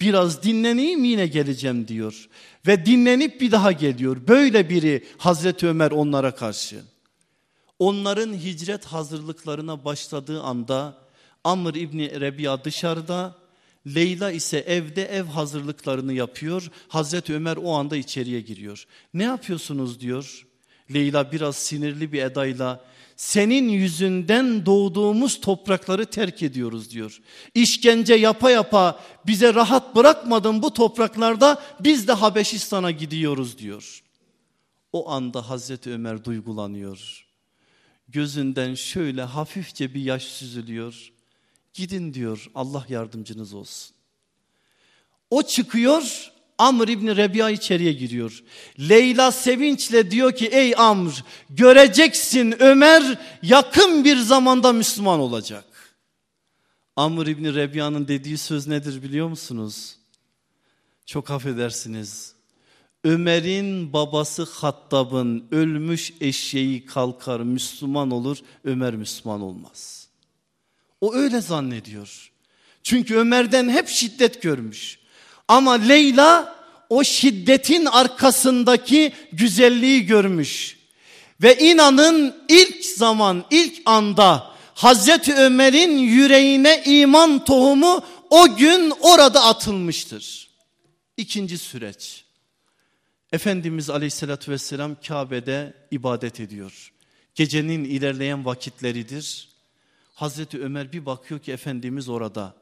Biraz dinleneyim yine geleceğim diyor. Ve dinlenip bir daha geliyor. Böyle biri Hazreti Ömer onlara karşı. Onların hicret hazırlıklarına başladığı anda Amr İbni Rebiya dışarıda Leyla ise evde ev hazırlıklarını yapıyor. Hazreti Ömer o anda içeriye giriyor. Ne yapıyorsunuz diyor. Leyla biraz sinirli bir edayla senin yüzünden doğduğumuz toprakları terk ediyoruz diyor. İşkence yapa yapa bize rahat bırakmadın bu topraklarda biz de Habeşistan'a gidiyoruz diyor. O anda Hazreti Ömer duygulanıyor. Gözünden şöyle hafifçe bir yaş süzülüyor. Gidin diyor Allah yardımcınız olsun. O çıkıyor Amr İbni Rebiya içeriye giriyor. Leyla sevinçle diyor ki ey Amr göreceksin Ömer yakın bir zamanda Müslüman olacak. Amr İbni Rebiya'nın dediği söz nedir biliyor musunuz? Çok affedersiniz. Ömer'in babası Hattab'ın ölmüş eşeği kalkar Müslüman olur Ömer Müslüman olmaz. O öyle zannediyor. Çünkü Ömer'den hep şiddet görmüş. Ama Leyla o şiddetin arkasındaki güzelliği görmüş. Ve inanın ilk zaman ilk anda Hazreti Ömer'in yüreğine iman tohumu o gün orada atılmıştır. İkinci süreç. Efendimiz aleyhissalatü vesselam Kabe'de ibadet ediyor. Gecenin ilerleyen vakitleridir. Hazreti Ömer bir bakıyor ki Efendimiz orada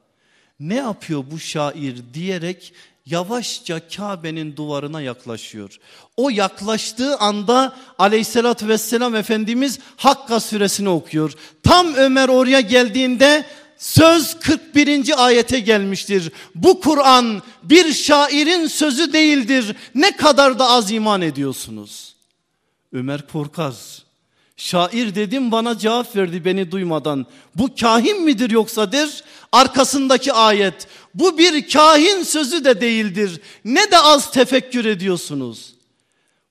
ne yapıyor bu şair diyerek yavaşça Kabe'nin duvarına yaklaşıyor. O yaklaştığı anda aleyhissalatü vesselam Efendimiz Hakka suresini okuyor. Tam Ömer oraya geldiğinde söz 41. ayete gelmiştir. Bu Kur'an bir şairin sözü değildir. Ne kadar da az iman ediyorsunuz. Ömer korkar. Şair dedim bana cevap verdi beni duymadan. Bu kahin midir yoksa der. Arkasındaki ayet bu bir kahin sözü de değildir. Ne de az tefekkür ediyorsunuz.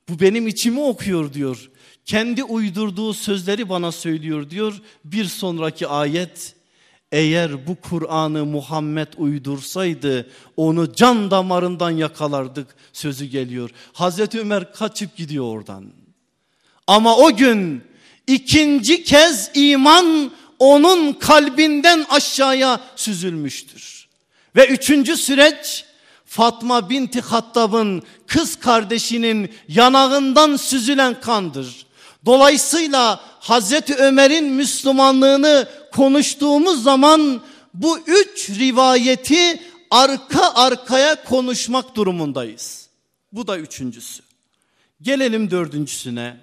Bu benim içimi okuyor diyor. Kendi uydurduğu sözleri bana söylüyor diyor. Bir sonraki ayet eğer bu Kur'an'ı Muhammed uydursaydı onu can damarından yakalardık sözü geliyor. Hazreti Ömer kaçıp gidiyor oradan. Ama o gün ikinci kez iman onun kalbinden aşağıya süzülmüştür. Ve üçüncü süreç Fatma binti Hattab'ın kız kardeşinin yanağından süzülen kandır. Dolayısıyla Hazreti Ömer'in Müslümanlığını konuştuğumuz zaman bu üç rivayeti arka arkaya konuşmak durumundayız. Bu da üçüncüsü. Gelelim dördüncüsüne.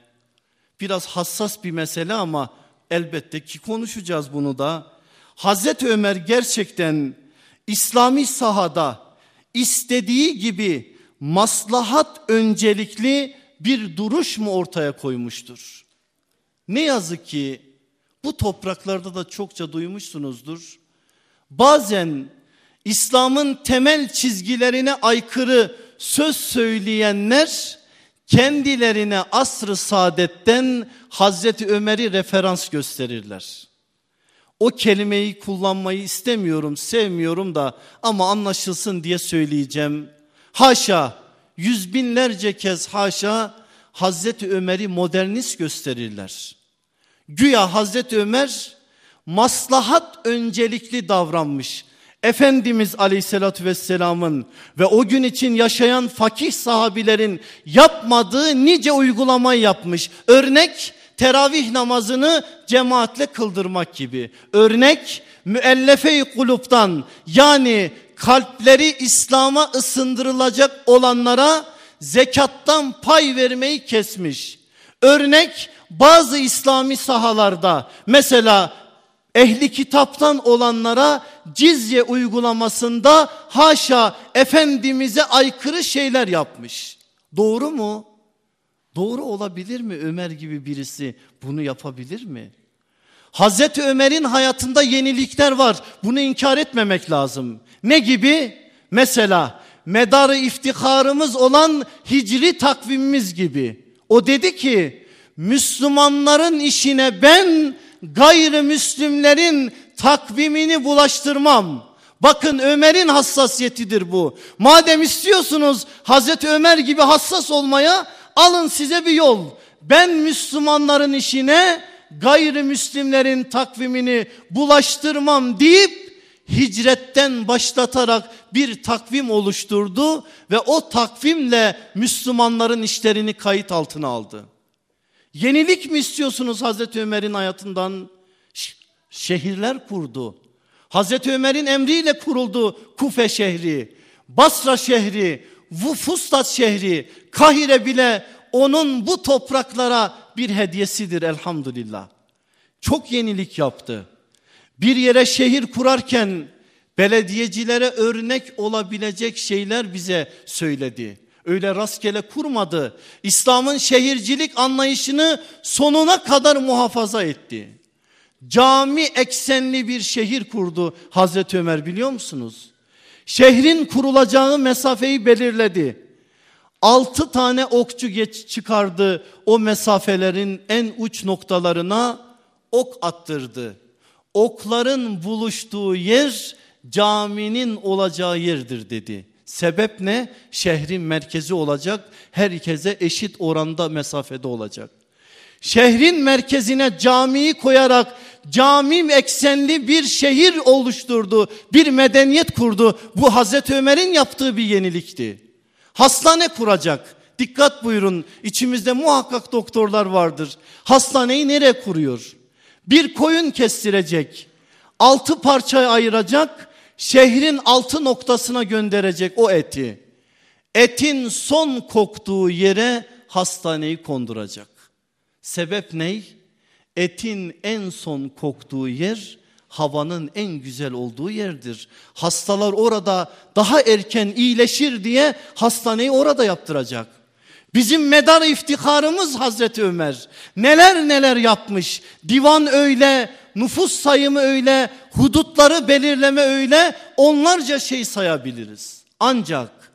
Biraz hassas bir mesele ama elbette ki konuşacağız bunu da. Hazreti Ömer gerçekten İslami sahada istediği gibi maslahat öncelikli bir duruş mu ortaya koymuştur? Ne yazık ki bu topraklarda da çokça duymuşsunuzdur. Bazen İslam'ın temel çizgilerine aykırı söz söyleyenler kendilerine asr-ı saadetten Hazreti Ömer'i referans gösterirler. O kelimeyi kullanmayı istemiyorum, sevmiyorum da ama anlaşılsın diye söyleyeceğim. Haşa, yüz binlerce kez haşa Hazreti Ömer'i modernist gösterirler. Güya Hazreti Ömer maslahat öncelikli davranmış. Efendimiz Aleyhisselatü Vesselam'ın ve o gün için yaşayan fakih sahabilerin yapmadığı nice uygulamayı yapmış. Örnek teravih namazını cemaatle kıldırmak gibi. Örnek müellefe-i kuluptan yani kalpleri İslam'a ısındırılacak olanlara zekattan pay vermeyi kesmiş. Örnek bazı İslami sahalarda mesela ehli kitaptan olanlara cizye uygulamasında haşa Efendimiz'e aykırı şeyler yapmış. Doğru mu? Doğru olabilir mi Ömer gibi birisi bunu yapabilir mi? Hazreti Ömer'in hayatında yenilikler var. Bunu inkar etmemek lazım. Ne gibi? Mesela medarı iftiharımız olan hicri takvimimiz gibi. O dedi ki Müslümanların işine ben gayrimüslimlerin takvimini bulaştırmam. Bakın Ömer'in hassasiyetidir bu. Madem istiyorsunuz Hazreti Ömer gibi hassas olmaya alın size bir yol. Ben Müslümanların işine gayrimüslimlerin takvimini bulaştırmam deyip hicretten başlatarak bir takvim oluşturdu ve o takvimle Müslümanların işlerini kayıt altına aldı. Yenilik mi istiyorsunuz Hazreti Ömer'in hayatından? Şehirler kurdu. Hazreti Ömer'in emriyle kuruldu Kufe şehri, Basra şehri, Fustat şehri, Kahire bile onun bu topraklara bir hediyesidir elhamdülillah. Çok yenilik yaptı. Bir yere şehir kurarken belediyecilere örnek olabilecek şeyler bize söyledi. Öyle rastgele kurmadı. İslam'ın şehircilik anlayışını sonuna kadar muhafaza etti. Cami eksenli bir şehir kurdu Hazreti Ömer biliyor musunuz? Şehrin kurulacağı mesafeyi belirledi. Altı tane okçu geç çıkardı o mesafelerin en uç noktalarına ok attırdı. Okların buluştuğu yer caminin olacağı yerdir dedi. Sebep ne? Şehrin merkezi olacak. Herkese eşit oranda mesafede olacak. Şehrin merkezine camiyi koyarak cami eksenli bir şehir oluşturdu. Bir medeniyet kurdu. Bu Hazreti Ömer'in yaptığı bir yenilikti. Hastane kuracak. Dikkat buyurun içimizde muhakkak doktorlar vardır. Hastaneyi nereye kuruyor? Bir koyun kestirecek. Altı parçaya ayıracak şehrin altı noktasına gönderecek o eti. Etin son koktuğu yere hastaneyi konduracak. Sebep ne? Etin en son koktuğu yer havanın en güzel olduğu yerdir. Hastalar orada daha erken iyileşir diye hastaneyi orada yaptıracak. Bizim medar iftiharımız Hazreti Ömer. Neler neler yapmış. Divan öyle, nüfus sayımı öyle, hudutları belirleme öyle onlarca şey sayabiliriz. Ancak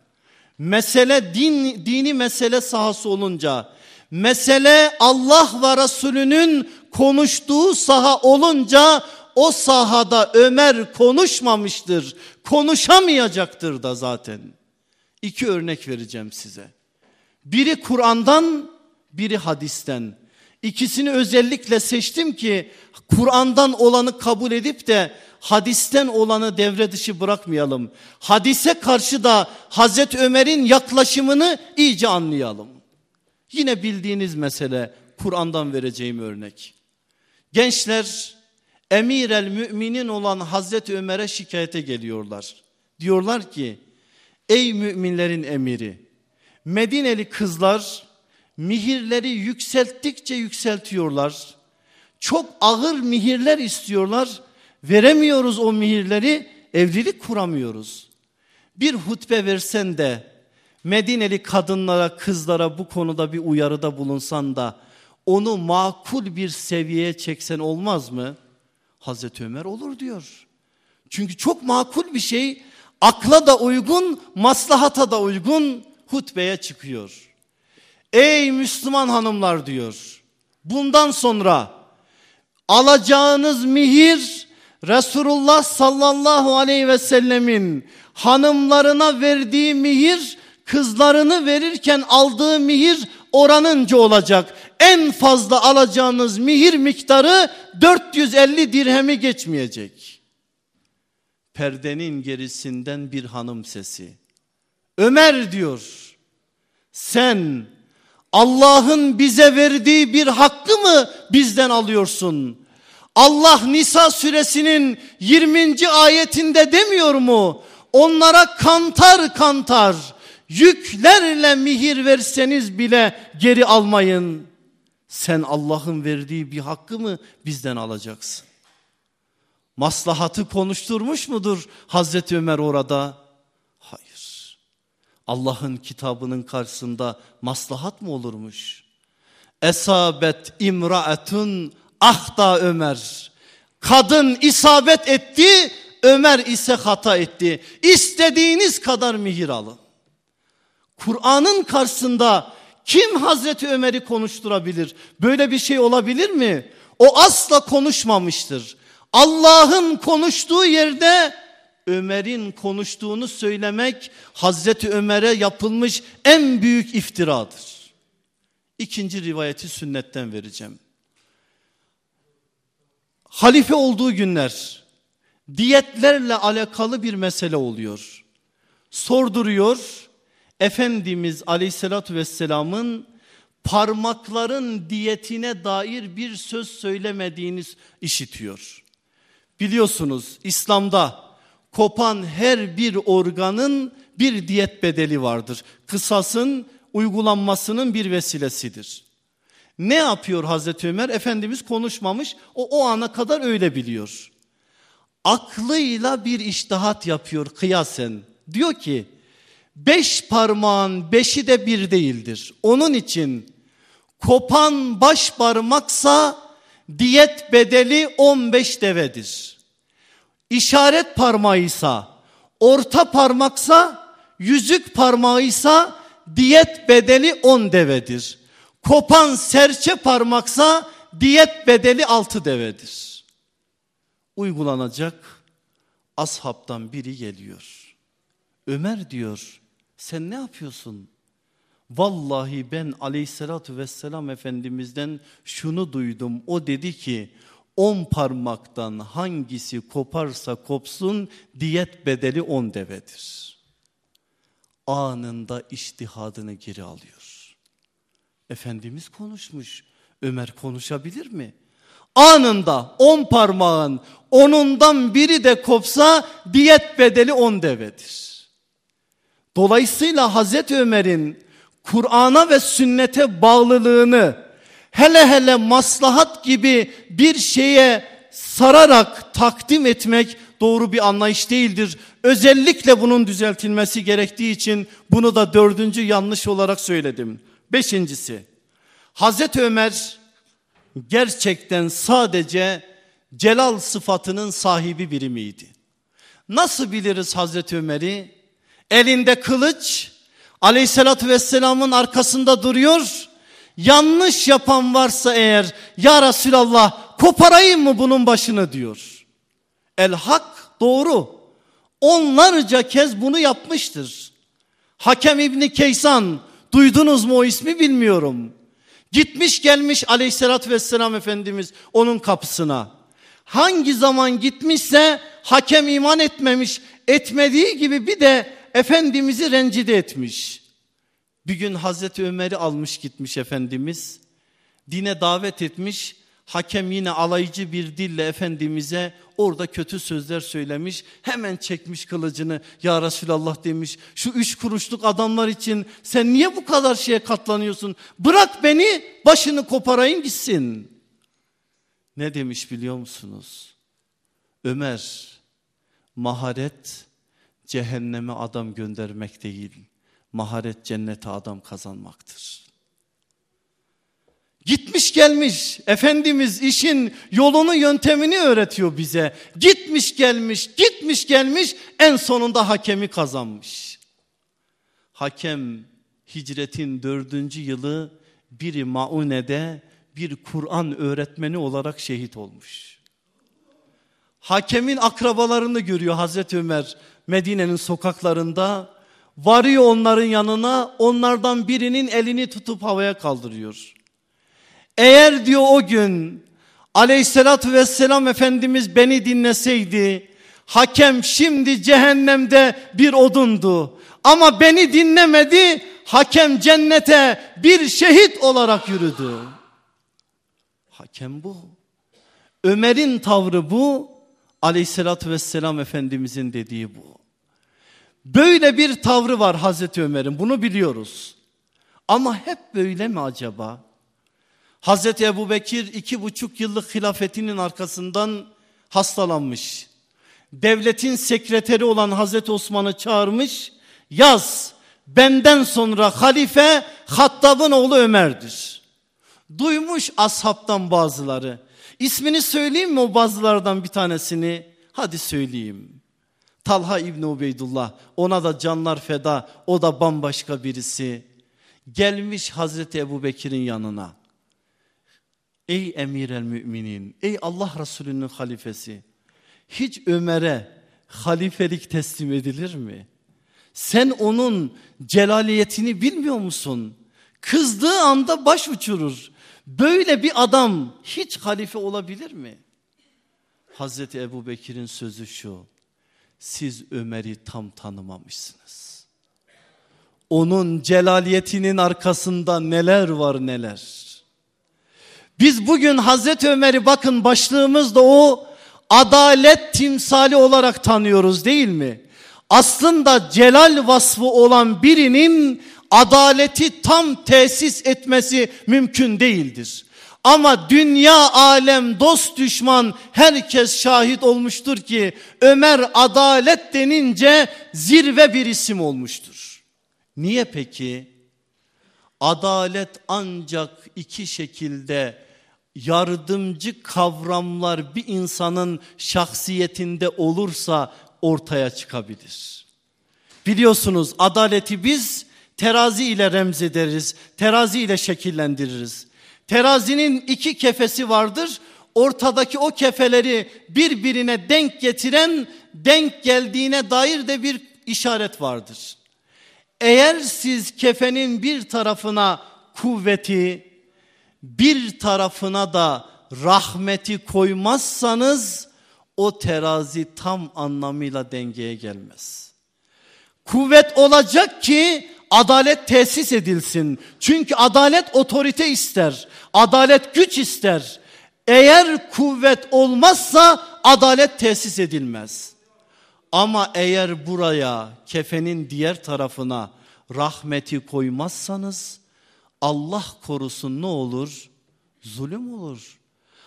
mesele din, dini mesele sahası olunca, mesele Allah ve Resulünün konuştuğu saha olunca o sahada Ömer konuşmamıştır. Konuşamayacaktır da zaten. İki örnek vereceğim size. Biri Kur'an'dan, biri hadisten. İkisini özellikle seçtim ki Kur'an'dan olanı kabul edip de hadisten olanı devre dışı bırakmayalım. Hadise karşı da Hazreti Ömer'in yaklaşımını iyice anlayalım. Yine bildiğiniz mesele Kur'an'dan vereceğim örnek. Gençler emir el müminin olan Hazreti Ömer'e şikayete geliyorlar. Diyorlar ki ey müminlerin emiri Medineli kızlar mihirleri yükselttikçe yükseltiyorlar. Çok ağır mihirler istiyorlar. Veremiyoruz o mihirleri evlilik kuramıyoruz. bir hutbe versen de Medineli kadınlara kızlara bu konuda bir uyarıda bulunsan da onu makul bir seviyeye çeksen olmaz mı? Hazreti Ömer olur diyor. Çünkü çok makul bir şey akla da uygun maslahata da uygun hutbeye çıkıyor. Ey Müslüman hanımlar diyor bundan sonra alacağınız mihir Resulullah sallallahu aleyhi ve sellemin hanımlarına verdiği mihir kızlarını verirken aldığı mihir oranınca olacak. En fazla alacağınız mihir miktarı 450 dirhemi geçmeyecek. Perdenin gerisinden bir hanım sesi. Ömer diyor. Sen Allah'ın bize verdiği bir hakkı mı bizden alıyorsun? Allah Nisa suresinin 20. ayetinde demiyor mu? Onlara kantar kantar yüklerle mihir verseniz bile geri almayın. Sen Allah'ın verdiği bir hakkı mı bizden alacaksın? Maslahatı konuşturmuş mudur Hazreti Ömer orada? Allah'ın kitabının karşısında maslahat mı olurmuş? Esabet imraetun ahta Ömer. Kadın isabet etti, Ömer ise hata etti. İstediğiniz kadar mihir alın. Kur'an'ın karşısında kim Hazreti Ömer'i konuşturabilir? Böyle bir şey olabilir mi? O asla konuşmamıştır. Allah'ın konuştuğu yerde Ömer'in konuştuğunu söylemek Hazreti Ömer'e yapılmış en büyük iftiradır. İkinci rivayeti sünnetten vereceğim. Halife olduğu günler diyetlerle alakalı bir mesele oluyor. Sorduruyor. Efendimiz aleyhissalatü vesselamın parmakların diyetine dair bir söz söylemediğini işitiyor. Biliyorsunuz İslam'da kopan her bir organın bir diyet bedeli vardır. Kısasın uygulanmasının bir vesilesidir. Ne yapıyor Hazreti Ömer? Efendimiz konuşmamış. O o ana kadar öyle biliyor. Aklıyla bir iştihat yapıyor kıyasen. Diyor ki beş parmağın beşi de bir değildir. Onun için kopan baş parmaksa diyet bedeli 15 devedir. İşaret parmağıysa orta parmaksa yüzük parmağıysa diyet bedeli 10 devedir. Kopan serçe parmaksa diyet bedeli 6 devedir. Uygulanacak ashabtan biri geliyor. Ömer diyor sen ne yapıyorsun? Vallahi ben aleyhissalatü vesselam efendimizden şunu duydum. O dedi ki on parmaktan hangisi koparsa kopsun diyet bedeli on devedir. Anında iştihadını geri alıyor. Efendimiz konuşmuş. Ömer konuşabilir mi? Anında on parmağın onundan biri de kopsa diyet bedeli on devedir. Dolayısıyla Hazreti Ömer'in Kur'an'a ve sünnete bağlılığını hele hele maslahat gibi bir şeye sararak takdim etmek doğru bir anlayış değildir. Özellikle bunun düzeltilmesi gerektiği için bunu da dördüncü yanlış olarak söyledim. Beşincisi Hazreti Ömer gerçekten sadece celal sıfatının sahibi biri miydi? Nasıl biliriz Hazreti Ömer'i? Elinde kılıç aleyhissalatü vesselamın arkasında duruyor. Yanlış yapan varsa eğer ya Resulallah koparayım mı bunun başını diyor. El hak doğru. Onlarca kez bunu yapmıştır. Hakem İbni Keysan duydunuz mu o ismi bilmiyorum. Gitmiş gelmiş aleyhissalatü vesselam Efendimiz onun kapısına. Hangi zaman gitmişse hakem iman etmemiş. Etmediği gibi bir de Efendimiz'i rencide etmiş. Bir gün Hazreti Ömer'i almış gitmiş Efendimiz. Dine davet etmiş. Hakem yine alaycı bir dille Efendimiz'e orada kötü sözler söylemiş. Hemen çekmiş kılıcını ya Resulallah demiş. Şu üç kuruşluk adamlar için sen niye bu kadar şeye katlanıyorsun? Bırak beni başını koparayım gitsin. Ne demiş biliyor musunuz? Ömer maharet cehenneme adam göndermek değil, maharet cennete adam kazanmaktır. Gitmiş gelmiş Efendimiz işin yolunu yöntemini öğretiyor bize. Gitmiş gelmiş gitmiş gelmiş en sonunda hakemi kazanmış. Hakem hicretin dördüncü yılı biri Maune'de bir Kur'an öğretmeni olarak şehit olmuş. Hakemin akrabalarını görüyor Hazreti Ömer Medine'nin sokaklarında. Varıyor onların yanına onlardan birinin elini tutup havaya kaldırıyor. Eğer diyor o gün aleyhissalatü vesselam Efendimiz beni dinleseydi hakem şimdi cehennemde bir odundu. Ama beni dinlemedi hakem cennete bir şehit olarak yürüdü. Hakem bu. Ömer'in tavrı bu. Aleyhissalatü vesselam Efendimizin dediği bu. Böyle bir tavrı var Hazreti Ömer'in bunu biliyoruz. Ama hep böyle mi acaba? Hazreti Ebu Bekir iki buçuk yıllık hilafetinin arkasından hastalanmış. Devletin sekreteri olan Hazreti Osman'ı çağırmış. Yaz benden sonra halife Hattab'ın oğlu Ömer'dir. Duymuş ashabtan bazıları. İsmini söyleyeyim mi o bazılardan bir tanesini? Hadi söyleyeyim. Talha İbni Ubeydullah ona da canlar feda o da bambaşka birisi. Gelmiş Hazreti Ebu Bekir'in yanına. Ey emir el müminin, ey Allah Resulü'nün halifesi. Hiç Ömer'e halifelik teslim edilir mi? Sen onun celaliyetini bilmiyor musun? Kızdığı anda baş uçurur. Böyle bir adam hiç halife olabilir mi? Hazreti Ebu Bekir'in sözü şu. Siz Ömer'i tam tanımamışsınız. Onun celaliyetinin arkasında neler var neler. Biz bugün Hazreti Ömer'i bakın başlığımızda o adalet timsali olarak tanıyoruz değil mi? Aslında celal vasfı olan birinin adaleti tam tesis etmesi mümkün değildir. Ama dünya alem dost düşman herkes şahit olmuştur ki Ömer adalet denince zirve bir isim olmuştur. Niye peki? Adalet ancak iki şekilde yardımcı kavramlar bir insanın şahsiyetinde olursa ortaya çıkabilir. Biliyorsunuz adaleti biz terazi ile remzederiz, terazi ile şekillendiririz. Terazinin iki kefesi vardır. Ortadaki o kefeleri birbirine denk getiren denk geldiğine dair de bir işaret vardır. Eğer siz kefenin bir tarafına kuvveti, bir tarafına da rahmeti koymazsanız o terazi tam anlamıyla dengeye gelmez. Kuvvet olacak ki adalet tesis edilsin. Çünkü adalet otorite ister. Adalet güç ister. Eğer kuvvet olmazsa adalet tesis edilmez. Ama eğer buraya kefenin diğer tarafına rahmeti koymazsanız Allah korusun ne olur? Zulüm olur.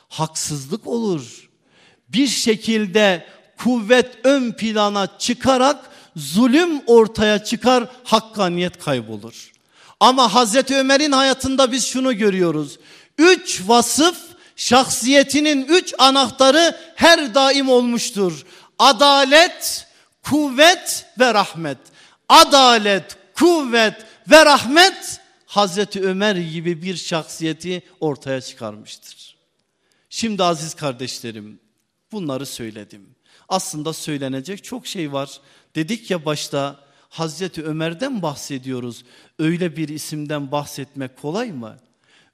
Haksızlık olur. Bir şekilde kuvvet ön plana çıkarak zulüm ortaya çıkar, hakkaniyet kaybolur. Ama Hazreti Ömer'in hayatında biz şunu görüyoruz. Üç vasıf şahsiyetinin üç anahtarı her daim olmuştur. Adalet, kuvvet ve rahmet. Adalet, kuvvet ve rahmet Hazreti Ömer gibi bir şahsiyeti ortaya çıkarmıştır. Şimdi aziz kardeşlerim bunları söyledim. Aslında söylenecek çok şey var. Dedik ya başta Hazreti Ömer'den bahsediyoruz. Öyle bir isimden bahsetmek kolay mı?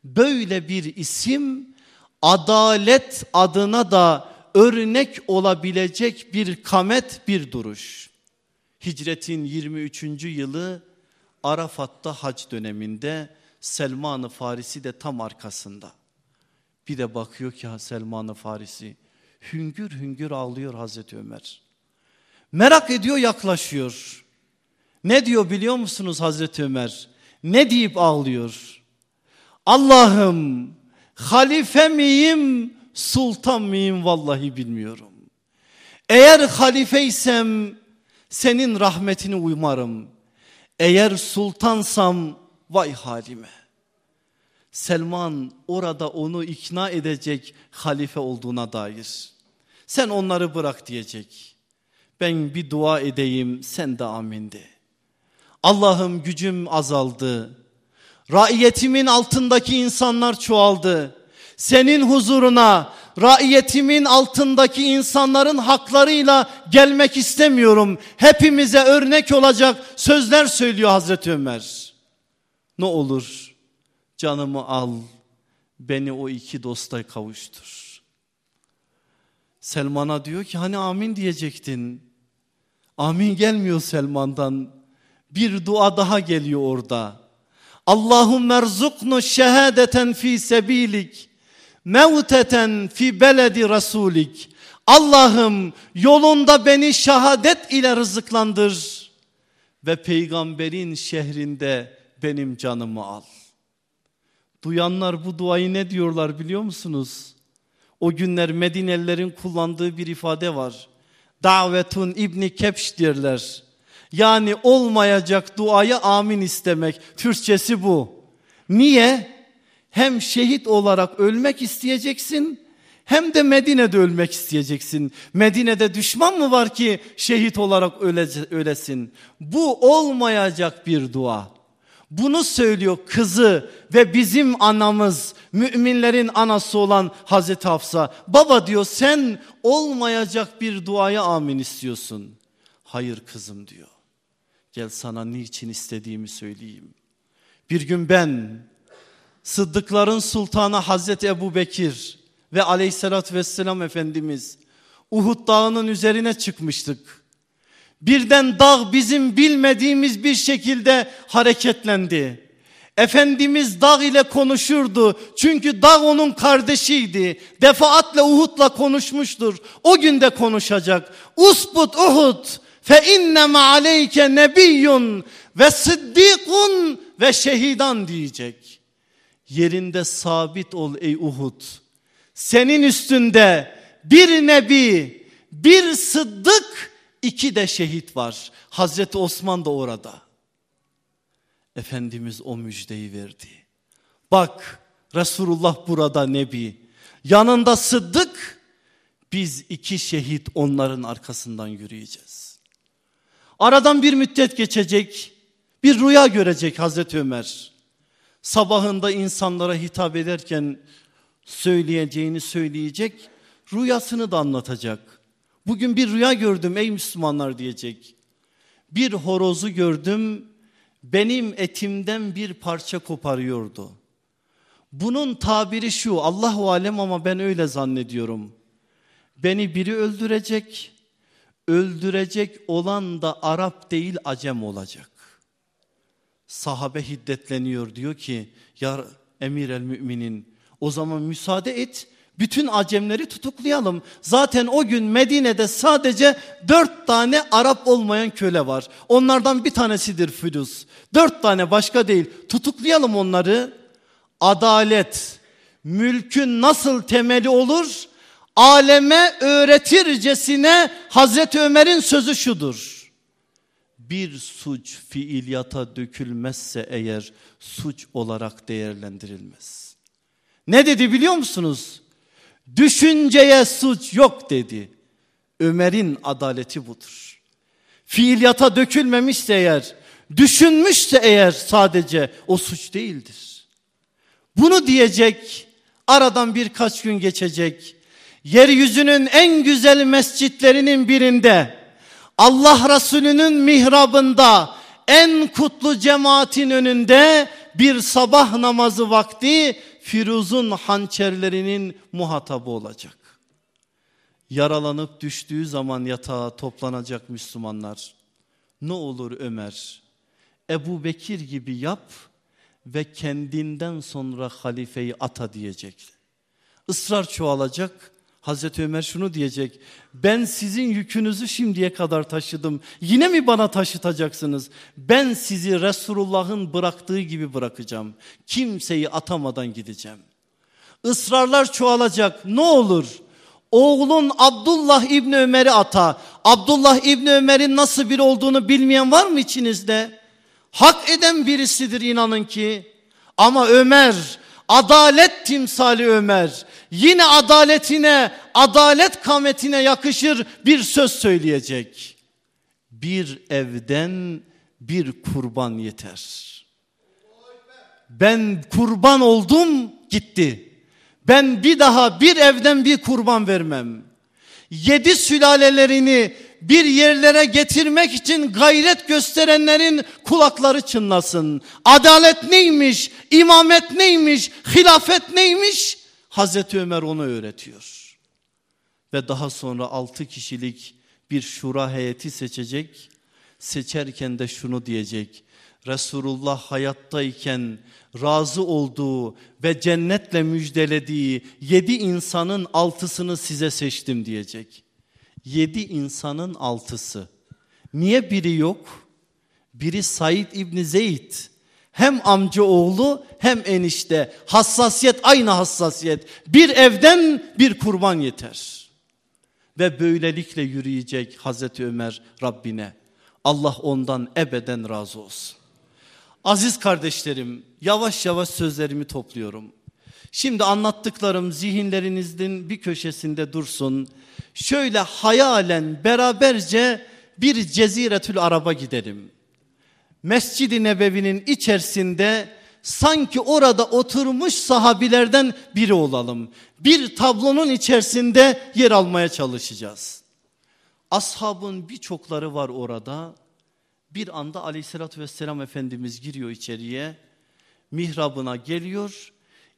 Böyle bir isim adalet adına da örnek olabilecek bir kamet bir duruş. Hicretin 23. yılı Arafat'ta hac döneminde Selman-ı Farisi de tam arkasında. Bir de bakıyor ki Selman-ı Farisi hüngür hüngür ağlıyor Hazreti Ömer. Merak ediyor yaklaşıyor. Ne diyor biliyor musunuz Hazreti Ömer? Ne deyip ağlıyor? Allah'ım halife miyim sultan mıyım vallahi bilmiyorum. Eğer halifeysem Senin rahmetini umarım. Eğer sultansam vay halime. Selman orada onu ikna edecek halife olduğuna dair. Sen onları bırak diyecek. Ben bir dua edeyim sen de amin de. Allah'ım gücüm azaldı. Raiyetimin altındaki insanlar çoğaldı. Senin huzuruna raiyetimin altındaki insanların haklarıyla gelmek istemiyorum. Hepimize örnek olacak sözler söylüyor Hazreti Ömer. Ne olur canımı al beni o iki dosta kavuştur. Selman'a diyor ki hani amin diyecektin. Amin gelmiyor Selman'dan. Bir dua daha geliyor orada. Allahum erzuknu şehadeten fi sebilik mevteten fi beledi rasulik. Allah'ım yolunda beni şehadet ile rızıklandır ve peygamberin şehrinde benim canımı al. Duyanlar bu duayı ne diyorlar biliyor musunuz? O günler Medinelilerin kullandığı bir ifade var. Davetun İbni Kepş derler. Yani olmayacak duayı amin istemek. Türkçesi bu. Niye? Hem şehit olarak ölmek isteyeceksin hem de Medine'de ölmek isteyeceksin. Medine'de düşman mı var ki şehit olarak ölesin? Bu olmayacak bir dua. Bunu söylüyor kızı ve bizim anamız müminlerin anası olan Hazreti Hafsa. Baba diyor sen olmayacak bir duaya amin istiyorsun. Hayır kızım diyor. Gel sana niçin istediğimi söyleyeyim. Bir gün ben Sıddıkların sultanı Hazreti Ebu Bekir ve aleyhissalatü vesselam Efendimiz Uhud dağının üzerine çıkmıştık. Birden dağ bizim bilmediğimiz bir şekilde hareketlendi. Efendimiz dağ ile konuşurdu. Çünkü dağ onun kardeşiydi. Defaatle Uhud'la konuşmuştur. O günde konuşacak. Usbut Uhud fe inneme aleyke nebiyyun ve sıddikun ve şehidan diyecek. Yerinde sabit ol ey Uhud. Senin üstünde bir nebi, bir sıddık, iki de şehit var. Hazreti Osman da orada. Efendimiz o müjdeyi verdi. Bak Resulullah burada nebi. Yanında sıddık, biz iki şehit onların arkasından yürüyeceğiz. Aradan bir müddet geçecek, bir rüya görecek Hazreti Ömer. Sabahında insanlara hitap ederken söyleyeceğini söyleyecek, rüyasını da anlatacak. Bugün bir rüya gördüm ey Müslümanlar diyecek. Bir horozu gördüm, benim etimden bir parça koparıyordu. Bunun tabiri şu, Allahu alem ama ben öyle zannediyorum. Beni biri öldürecek, öldürecek olan da Arap değil Acem olacak sahabe hiddetleniyor diyor ki ya emir el müminin o zaman müsaade et bütün acemleri tutuklayalım. Zaten o gün Medine'de sadece dört tane Arap olmayan köle var. Onlardan bir tanesidir Fülüs. Dört tane başka değil. Tutuklayalım onları. Adalet, mülkün nasıl temeli olur? Aleme öğretircesine Hazreti Ömer'in sözü şudur bir suç fiiliyata dökülmezse eğer suç olarak değerlendirilmez. Ne dedi biliyor musunuz? Düşünceye suç yok dedi. Ömer'in adaleti budur. Fiiliyata dökülmemişse eğer, düşünmüşse eğer sadece o suç değildir. Bunu diyecek, aradan birkaç gün geçecek. Yeryüzünün en güzel mescitlerinin birinde Allah Resulü'nün mihrabında en kutlu cemaatin önünde bir sabah namazı vakti Firuz'un hançerlerinin muhatabı olacak. Yaralanıp düştüğü zaman yatağa toplanacak Müslümanlar. Ne olur Ömer, Ebu Bekir gibi yap ve kendinden sonra halifeyi ata diyecek. Israr çoğalacak Hazreti Ömer şunu diyecek. Ben sizin yükünüzü şimdiye kadar taşıdım. Yine mi bana taşıtacaksınız? Ben sizi Resulullah'ın bıraktığı gibi bırakacağım. Kimseyi atamadan gideceğim. Israrlar çoğalacak. Ne olur? Oğlun Abdullah İbni Ömer'i ata. Abdullah İbni Ömer'in nasıl bir olduğunu bilmeyen var mı içinizde? Hak eden birisidir inanın ki. Ama Ömer adalet timsali Ömer. Yine adaletine, adalet kametine yakışır bir söz söyleyecek. Bir evden bir kurban yeter. Ben kurban oldum gitti. Ben bir daha bir evden bir kurban vermem. Yedi sülalelerini bir yerlere getirmek için gayret gösterenlerin kulakları çınlasın. Adalet neymiş? İmamet neymiş? Hilafet neymiş? Hazreti Ömer onu öğretiyor. Ve daha sonra altı kişilik bir şura heyeti seçecek. Seçerken de şunu diyecek. Resulullah hayattayken razı olduğu ve cennetle müjdelediği yedi insanın altısını size seçtim diyecek. Yedi insanın altısı. Niye biri yok? Biri Said İbni Zeyd. Hem amca oğlu hem enişte. Hassasiyet aynı hassasiyet. Bir evden bir kurban yeter. Ve böylelikle yürüyecek Hazreti Ömer Rabbine. Allah ondan ebeden razı olsun. Aziz kardeşlerim yavaş yavaş sözlerimi topluyorum. Şimdi anlattıklarım zihinlerinizin bir köşesinde dursun. Şöyle hayalen beraberce bir ceziretül araba gidelim. Mescid-i Nebevi'nin içerisinde sanki orada oturmuş sahabilerden biri olalım. Bir tablonun içerisinde yer almaya çalışacağız. Ashabın birçokları var orada. Bir anda aleyhissalatü vesselam Efendimiz giriyor içeriye. Mihrabına geliyor.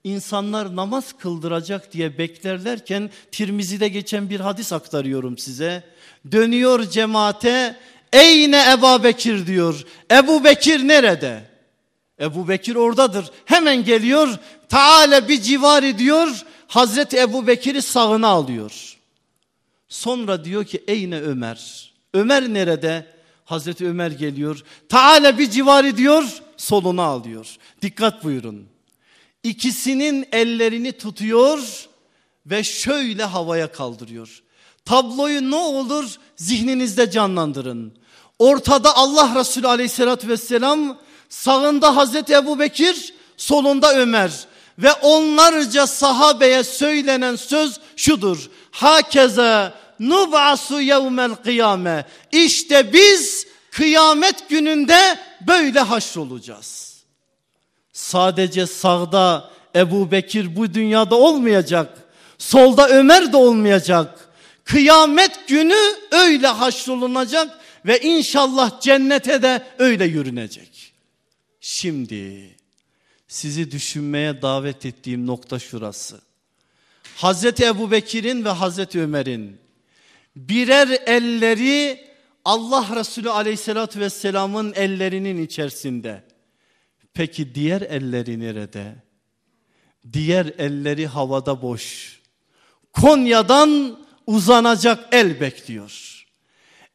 İnsanlar namaz kıldıracak diye beklerlerken Tirmizi'de geçen bir hadis aktarıyorum size. Dönüyor cemaate eyne Ebu Bekir diyor. Ebu Bekir nerede? Ebu Bekir oradadır. Hemen geliyor. Taale bir civar diyor. Hazreti Ebu Bekir'i sağına alıyor. Sonra diyor ki eyne Ömer. Ömer nerede? Hazreti Ömer geliyor. Taale bir civarı diyor soluna alıyor. Dikkat buyurun. İkisinin ellerini tutuyor ve şöyle havaya kaldırıyor. Tabloyu ne olur zihninizde canlandırın. Ortada Allah Resulü aleyhissalatü vesselam sağında Hazreti Ebu Bekir solunda Ömer. Ve onlarca sahabeye söylenen söz şudur. Hakeze nub'asu yevmel kıyame. İşte biz kıyamet gününde böyle haşrolacağız. Sadece sağda Ebu Bekir bu dünyada olmayacak. Solda Ömer de olmayacak. Kıyamet günü öyle haşrolunacak ve inşallah cennete de öyle yürünecek. Şimdi sizi düşünmeye davet ettiğim nokta şurası. Hazreti Ebu Bekir'in ve Hazreti Ömer'in birer elleri Allah Resulü aleyhissalatü vesselamın ellerinin içerisinde. Peki diğer elleri nerede? Diğer elleri havada boş. Konya'dan uzanacak el bekliyor.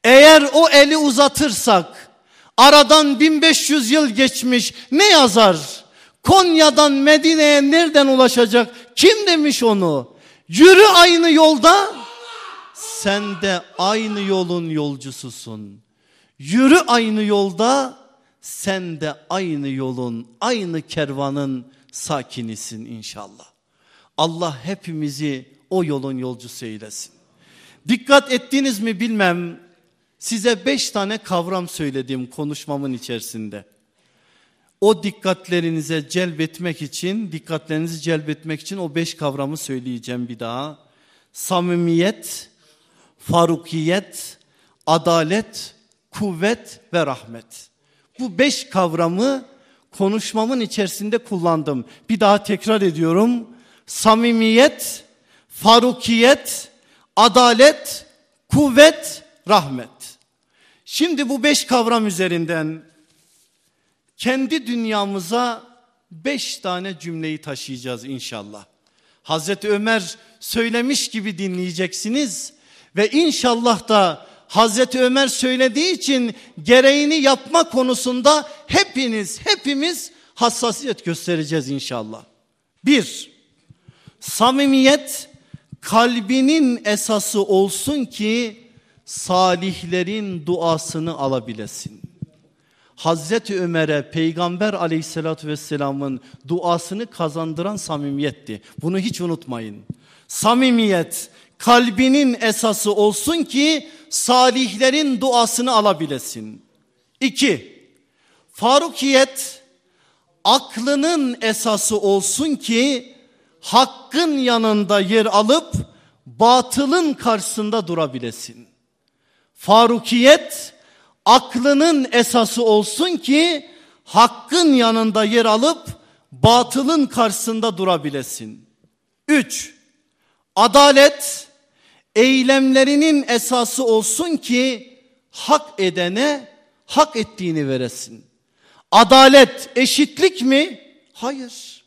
Eğer o eli uzatırsak aradan 1500 yıl geçmiş ne yazar? Konya'dan Medine'ye nereden ulaşacak? Kim demiş onu? Yürü aynı yolda sen de aynı yolun yolcususun. Yürü aynı yolda sen de aynı yolun, aynı kervanın sakinisin inşallah. Allah hepimizi o yolun yolcusu eylesin. Dikkat ettiniz mi bilmem size beş tane kavram söyledim konuşmamın içerisinde. O dikkatlerinize celbetmek için, dikkatlerinizi celbetmek için o beş kavramı söyleyeceğim bir daha. Samimiyet, farukiyet, adalet, kuvvet ve rahmet. Bu beş kavramı konuşmamın içerisinde kullandım. Bir daha tekrar ediyorum. Samimiyet, farukiyet, adalet, kuvvet, rahmet. Şimdi bu beş kavram üzerinden kendi dünyamıza beş tane cümleyi taşıyacağız inşallah. Hazreti Ömer söylemiş gibi dinleyeceksiniz ve inşallah da Hazreti Ömer söylediği için gereğini yapma konusunda hepiniz hepimiz hassasiyet göstereceğiz inşallah. Bir, samimiyet kalbinin esası olsun ki salihlerin duasını alabilesin. Hazreti Ömer'e peygamber aleyhissalatü vesselamın duasını kazandıran samimiyetti. Bunu hiç unutmayın. Samimiyet kalbinin esası olsun ki salihlerin duasını alabilesin. İki, Farukiyet aklının esası olsun ki hakkın yanında yer alıp batılın karşısında durabilesin. Farukiyet aklının esası olsun ki hakkın yanında yer alıp batılın karşısında durabilesin. Üç, adalet eylemlerinin esası olsun ki hak edene hak ettiğini veresin. Adalet eşitlik mi? Hayır.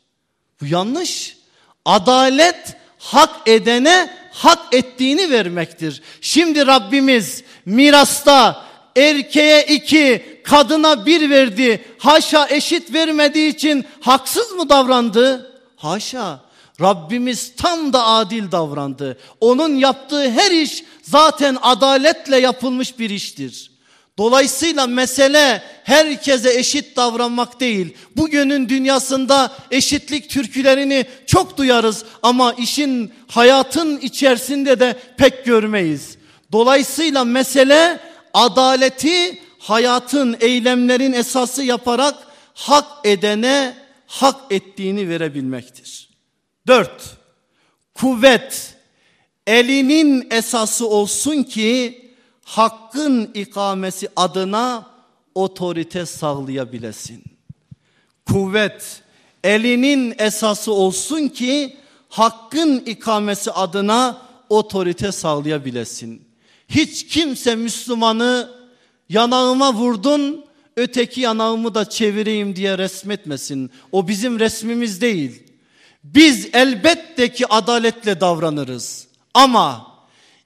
Bu yanlış. Adalet hak edene hak ettiğini vermektir. Şimdi Rabbimiz mirasta erkeğe iki, kadına bir verdi. Haşa eşit vermediği için haksız mı davrandı? Haşa. Rabbimiz tam da adil davrandı. Onun yaptığı her iş zaten adaletle yapılmış bir iştir. Dolayısıyla mesele herkese eşit davranmak değil. Bugünün dünyasında eşitlik türkülerini çok duyarız ama işin hayatın içerisinde de pek görmeyiz. Dolayısıyla mesele adaleti hayatın eylemlerin esası yaparak hak edene hak ettiğini verebilmektir. Dört, kuvvet elinin esası olsun ki hakkın ikamesi adına otorite sağlayabilesin. Kuvvet elinin esası olsun ki hakkın ikamesi adına otorite sağlayabilesin. Hiç kimse Müslümanı yanağıma vurdun öteki yanağımı da çevireyim diye resmetmesin. O bizim resmimiz değil. Biz elbette ki adaletle davranırız. Ama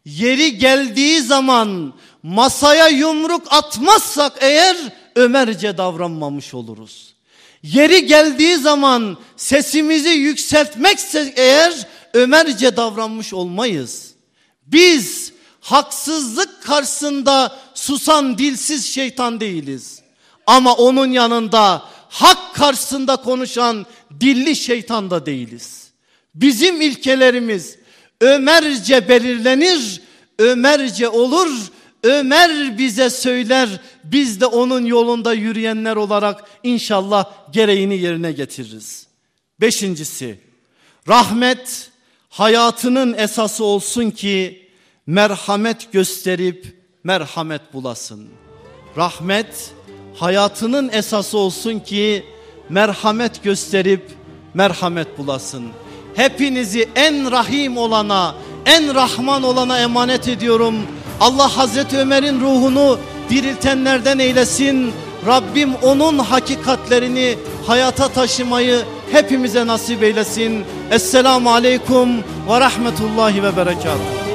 yeri geldiği zaman masaya yumruk atmazsak eğer Ömerce davranmamış oluruz. Yeri geldiği zaman sesimizi yükseltmekse eğer Ömerce davranmış olmayız. Biz haksızlık karşısında susan dilsiz şeytan değiliz. Ama onun yanında hak karşısında konuşan dilli şeytan da değiliz. Bizim ilkelerimiz Ömerce belirlenir, Ömerce olur, Ömer bize söyler, biz de onun yolunda yürüyenler olarak inşallah gereğini yerine getiririz. Beşincisi, rahmet hayatının esası olsun ki merhamet gösterip merhamet bulasın. Rahmet hayatının esası olsun ki merhamet gösterip merhamet bulasın. Hepinizi en rahim olana, en rahman olana emanet ediyorum. Allah Hazreti Ömer'in ruhunu diriltenlerden eylesin. Rabbim onun hakikatlerini hayata taşımayı hepimize nasip eylesin. Esselamu Aleyküm ve Rahmetullahi ve Berekatuhu.